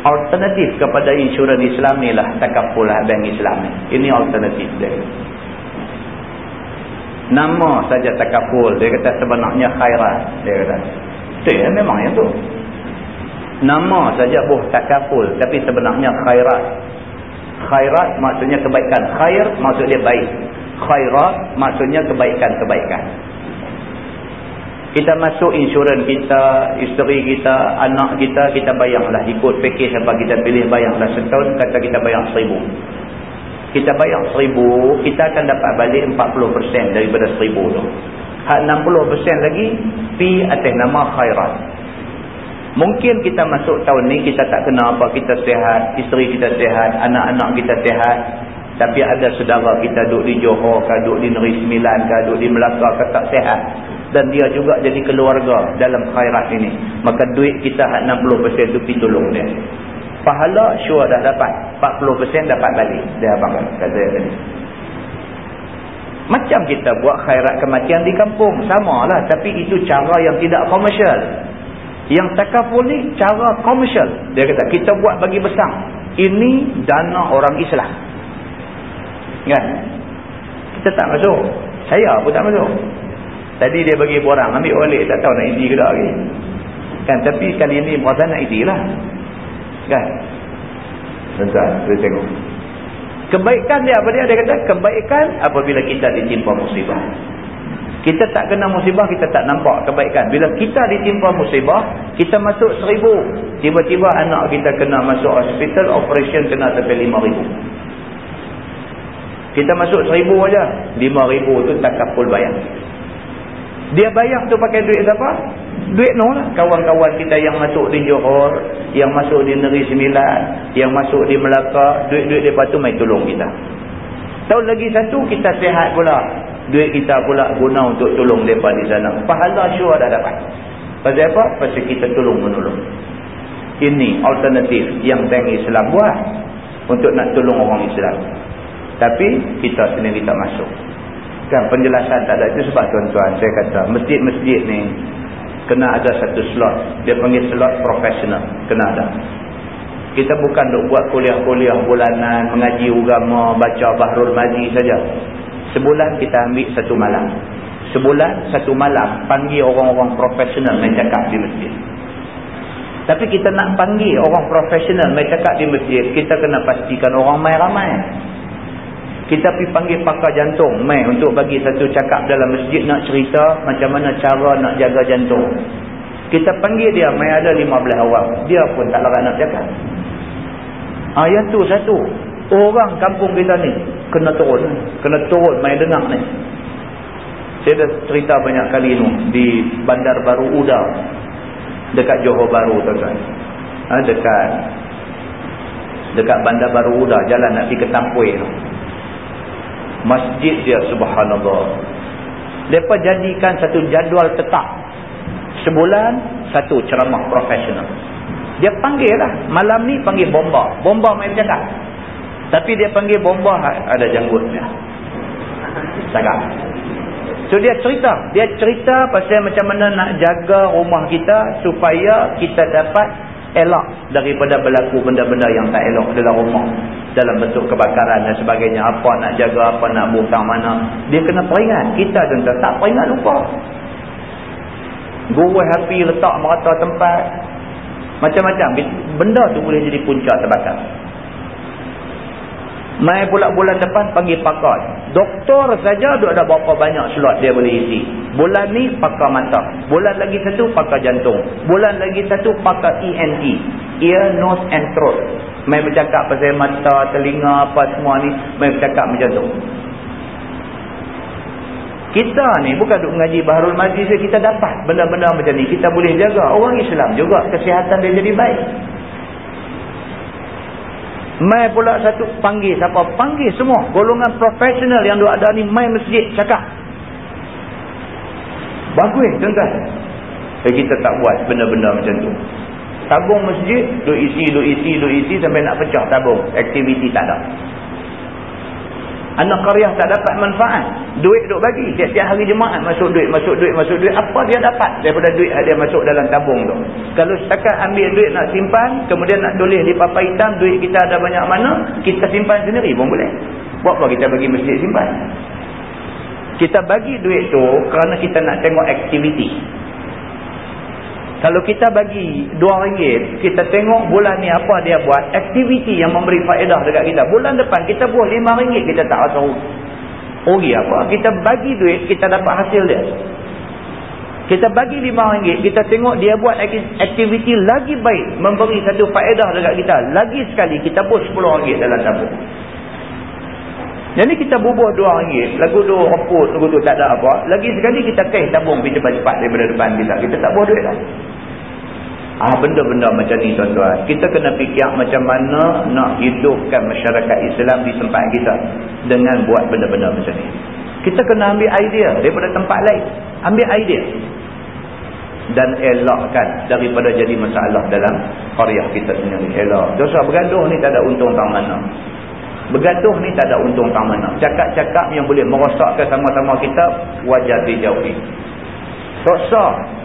alternatif kepada insurans Islam ni lah takaful lah bank Islam ni. Ini alternatif dia. Nama saja takaful. Dia kata sebenarnya khairat. Dia kata. Itu ya memang yang tu. Nama saja buh takaful. Tapi sebenarnya khairat. Khairat maksudnya kebaikan. Khair maksudnya baik. Khairat maksudnya kebaikan-kebaikan. Kita masuk insurans kita, isteri kita, anak kita, kita bayanglah. Ikut package apa kita pilih bayanglah. Setahun kata kita bayang seribu. Kita bayang seribu, kita akan dapat balik 40% daripada seribu tu. Hak 60% lagi, pi atas nama khairat. Mungkin kita masuk tahun ni kita tak kena apa, kita sehat, isteri kita sehat, anak-anak kita sehat. Tapi ada saudara kita duduk di Johor duduk di Negeri Sembilan duduk di Melaka tak sehat. Dan dia juga jadi keluarga dalam khairat ini. Maka duit kita 60% tu pergi tolong dia. Pahala sure dah dapat. 40% dapat balik. Dia abang kata tadi. Macam kita buat khairat kematian di kampung. Sama lah. Tapi itu cara yang tidak komersial. Yang takaful ni cara komersial. Dia kata, kita buat bagi besar. Ini dana orang Islam. Kan? Kita tak masuk. Saya pun tak masuk. Tadi dia bagi borang. Ambil balik. Tak tahu nak isi ke tak. Kan? Tapi kali ini berasa nak isi lah. Kan? Tentang, kita tengok. Kebaikan dia apa dia? Dia kata, kebaikan apabila kita ditimpa musibah. Kita tak kena musibah, kita tak nampak kebaikan. Bila kita ditimpa musibah, kita masuk seribu. Tiba-tiba anak kita kena masuk hospital, operation kena sampai lima ribu. Kita masuk seribu aja, lima ribu tu tak kapul bayar. Dia bayar tu pakai duit siapa? Duit no lah. Kawan-kawan kita yang masuk di Johor, yang masuk di Negeri Sembilan, yang masuk di Melaka, duit-duit dia tu main tolong kita. Tahun lagi satu, kita sehat pula duit kita pula guna untuk tolong mereka di sana. Pahala syurah dah dapat. Pasal apa? Pasal kita tolong menolong. Ini alternatif yang Bank Islam buat untuk nak tolong orang Islam. Tapi kita sendiri tak masuk. Kan penjelasan tak ada. Itu sebab tuan-tuan saya kata masjid-masjid ni kena ada satu slot. Dia panggil slot profesional. Kena ada. Kita bukan duk buat kuliah-kuliah bulanan, mengaji agama, baca Bahrul Mazi saja. Sebulan kita ambil satu malam. Sebulan, satu malam, panggil orang-orang profesional main cakap di masjid. Tapi kita nak panggil orang profesional main cakap di masjid, kita kena pastikan orang main ramai. Kita pergi panggil pakar jantung main untuk bagi satu cakap dalam masjid nak cerita macam mana cara nak jaga jantung. Kita panggil dia main ada 15 orang. Dia pun tak larat nak cakap. Ah, yang tu satu. Orang kampung kita ni kena turun. Kena turun main dengar ni. Saya dah cerita banyak kali ni di Bandar Baru Uda. Dekat Johor Baru tuan-tuan. Ha, dekat dekat Bandar Baru Uda. Jalan nak pergi ke Tampui tu. Masjid dia subhanallah. Mereka jadikan satu jadual tetap. Sebulan satu ceramah profesional. Dia panggil lah. Malam ni panggil bomba. Bomba main cakap. Tapi dia panggil bomba ada janggutnya. Cakap. So dia cerita. Dia cerita pasal macam mana nak jaga rumah kita supaya kita dapat elok daripada berlaku benda-benda yang tak elok dalam rumah. Dalam bentuk kebakaran dan sebagainya. Apa nak jaga, apa nak bukang mana. Dia kena peringat. Kita tuan tak peringat lupa. Gurih api letak merata tempat. Macam-macam. Benda tu boleh jadi punca terbakar. Mai pula bulan depan panggil pakar. Doktor saja ada berapa banyak slot dia boleh isi. Bulan ni pakar mata. Bulan lagi satu pakar jantung. Bulan lagi satu pakar ENT. Ear, nose and throat. Mai bercakap pasal mata, telinga apa semua ni. Mai bercakap macam tu. Kita ni bukan duk mengaji Baharul Majlis kita dapat benda-benda macam ni. Kita boleh jaga. Orang Islam juga kesihatan dia jadi baik. Mai pula satu panggil siapa? Panggil semua. Golongan profesional yang ada ni mai masjid cakap. Bagus tuan-tuan. Eh, kita tak buat benda-benda macam tu. Tabung masjid, duk isi, duk isi, duk isi sampai nak pecah tabung. Aktiviti tak ada. Anak karyah tak dapat manfaat. Duit duk bagi. Tiap-tiap hari jemaat masuk duit, masuk duit, masuk duit. Apa dia dapat daripada duit dia masuk dalam tabung tu? Kalau setakat ambil duit nak simpan, kemudian nak tulis di papan hitam, duit kita ada banyak mana, kita simpan sendiri pun boleh. Buat apa kita bagi masjid simpan? Kita bagi duit tu kerana kita nak tengok aktiviti. Kalau kita bagi RM2, kita tengok bulan ni apa dia buat, aktiviti yang memberi faedah dekat kita. Bulan depan kita buat RM5, kita tak rasa rugi apa. Kita bagi duit, kita dapat hasil dia. Kita bagi RM5, kita tengok dia buat aktiviti lagi baik, memberi satu faedah dekat kita. Lagi sekali, kita buat RM10 dalam tabung. Jadi kita bubuh RM2, lagu tu reput, lagu tu tak ada apa. Lagi sekali kita kaih tabung pergi cepat-cepat daripada depan kita. Kita tak buah duit lah. Ah benda-benda macam ni tuan-tuan. Kita kena fikir macam mana nak hidupkan masyarakat Islam di tempat kita dengan buat benda-benda macam ni. Kita kena ambil idea daripada tempat lain. Ambil idea. Dan elakkan daripada jadi masalah dalam qaryah kita sendiri. Elak. Dosa bergaduh ni tak ada untung tak mana. Bergaduh ni tak ada untung tak mana. Cakap-cakap yang boleh merosakkan sama-sama kita, wajar dijauhi. Dosa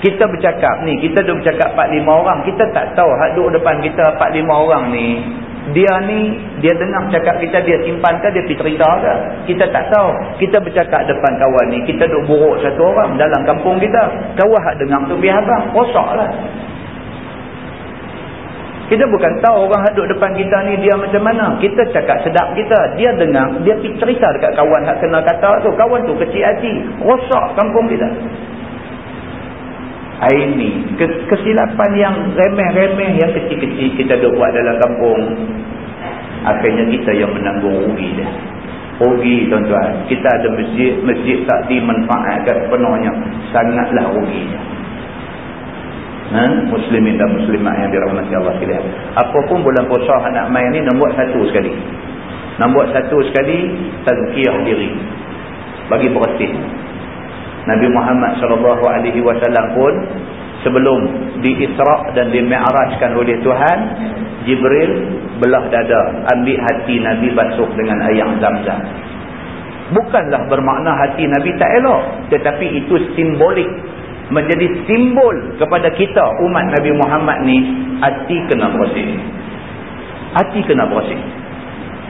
kita bercakap ni, kita duduk bercakap 4-5 orang, kita tak tahu hak duduk depan kita 4-5 orang ni, dia ni, dia dengar cakap kita, dia simpan ke, dia cerita ke? Kita tak tahu. Kita bercakap depan kawan ni, kita duduk buruk satu orang dalam kampung kita. Kawan hak dengar tu biar abang, rosak lah. Kita bukan tahu orang hak duduk depan kita ni dia macam mana. Kita cakap sedap kita. Dia dengar, dia cerita dekat kawan hak kena kata tu. Kawan tu kecil hati. Rosak kampung kita ini kesilapan yang remeh-remeh yang kecil-kecil kita duk buat dalam kampung. Akhirnya kita yang menanggung rugi dia. Rugi tuan-tuan. Kita ada masjid masjid tak dimanfaatkan sepenuhnya. Sangatlah ruginya ha? muslimin dan muslimat yang dirahmati Allah sekalian. Apapun bulan puasa nak main ni nak buat satu sekali. Nak buat satu sekali tazkiyah diri. Bagi bersih Nabi Muhammad sallallahu alaihi wasallam pun sebelum di-Isra' dan di-Mi'rajkan oleh Tuhan, Jibril belah dada, ambil hati Nabi basuh dengan air Zam-Zam. Bukanlah bermakna hati Nabi tak elok, tetapi itu simbolik menjadi simbol kepada kita umat Nabi Muhammad ni hati kena bersih. Hati kena bersih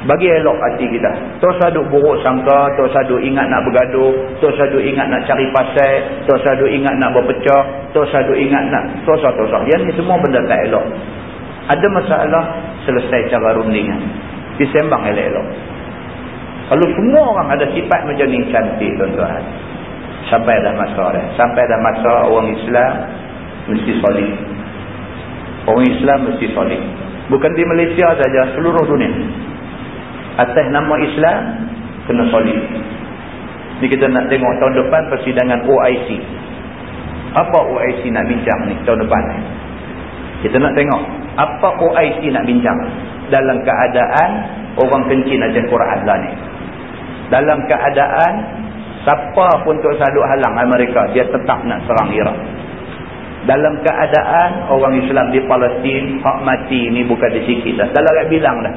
bagi elok hati kita. Terus aduk buruk sangka terus aduk ingat nak bergaduh terus aduk ingat nak cari pasal terus aduk ingat nak berpecah terus aduk ingat nak terus-terus. Yang ni semua benda tak elok. Ada masalah selesai cara rundingan. Disembang elok-elok. Kalau semua orang ada sifat macam ni cantik tuan-tuan. Sampai dah masa dah sampai dah masa orang Islam mesti solid orang Islam mesti solid bukan di Malaysia saja seluruh dunia atas nama Islam kena solid. Ni kita nak tengok tahun depan persidangan OIC apa OIC nak bincang ni tahun depan kita nak tengok apa OIC nak bincang dalam keadaan orang kencing ajar Quran lah ni. Dalam keadaan siapa pun tak saduk halang Amerika dia tetap nak serang Iraq. Dalam keadaan orang Islam di Palestin hak mati ni bukan disikit dah. Dah lah bilang dah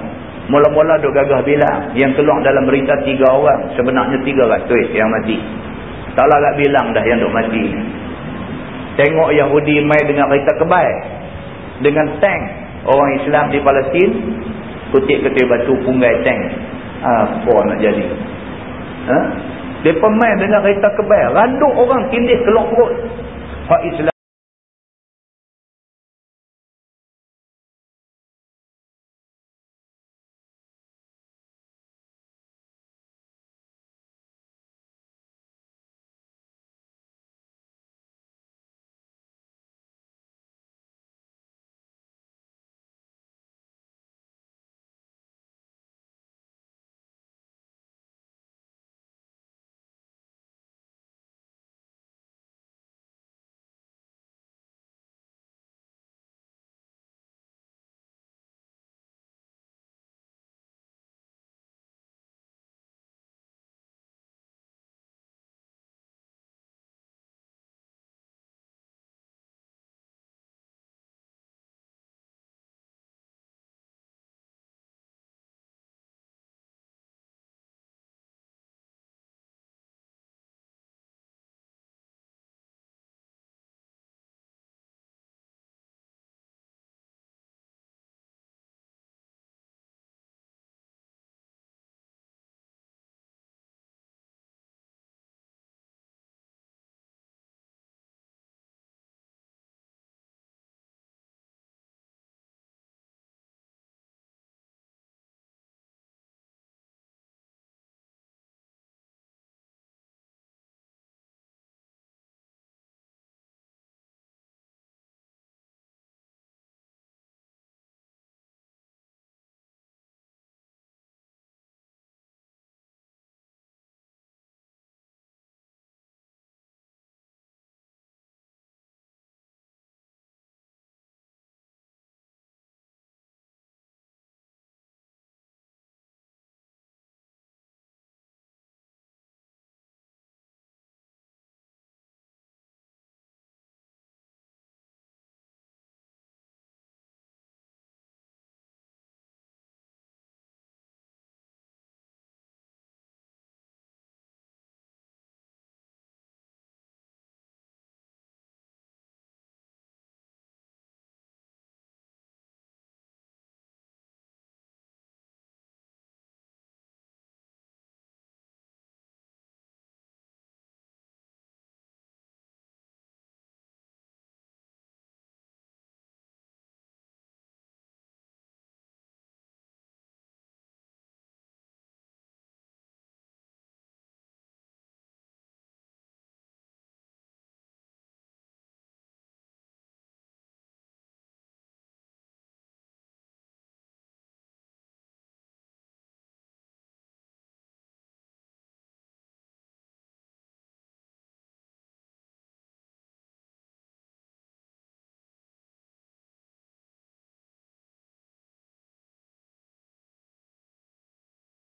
Mula-mula duk gagah bilang. Yang keluar dalam berita tiga orang. Sebenarnya tiga ratus yang mati. Taklah tak bilang dah yang duk mati. Tengok Yahudi mai dengan kereta kebal. Dengan tank. Orang Islam di Palestin. Kutik-kutik batu punggai tank. Apa nak jadi? Ha? Dia pemain dengan kereta kebal. Randuk orang tindih keluar perut. Hak Islam.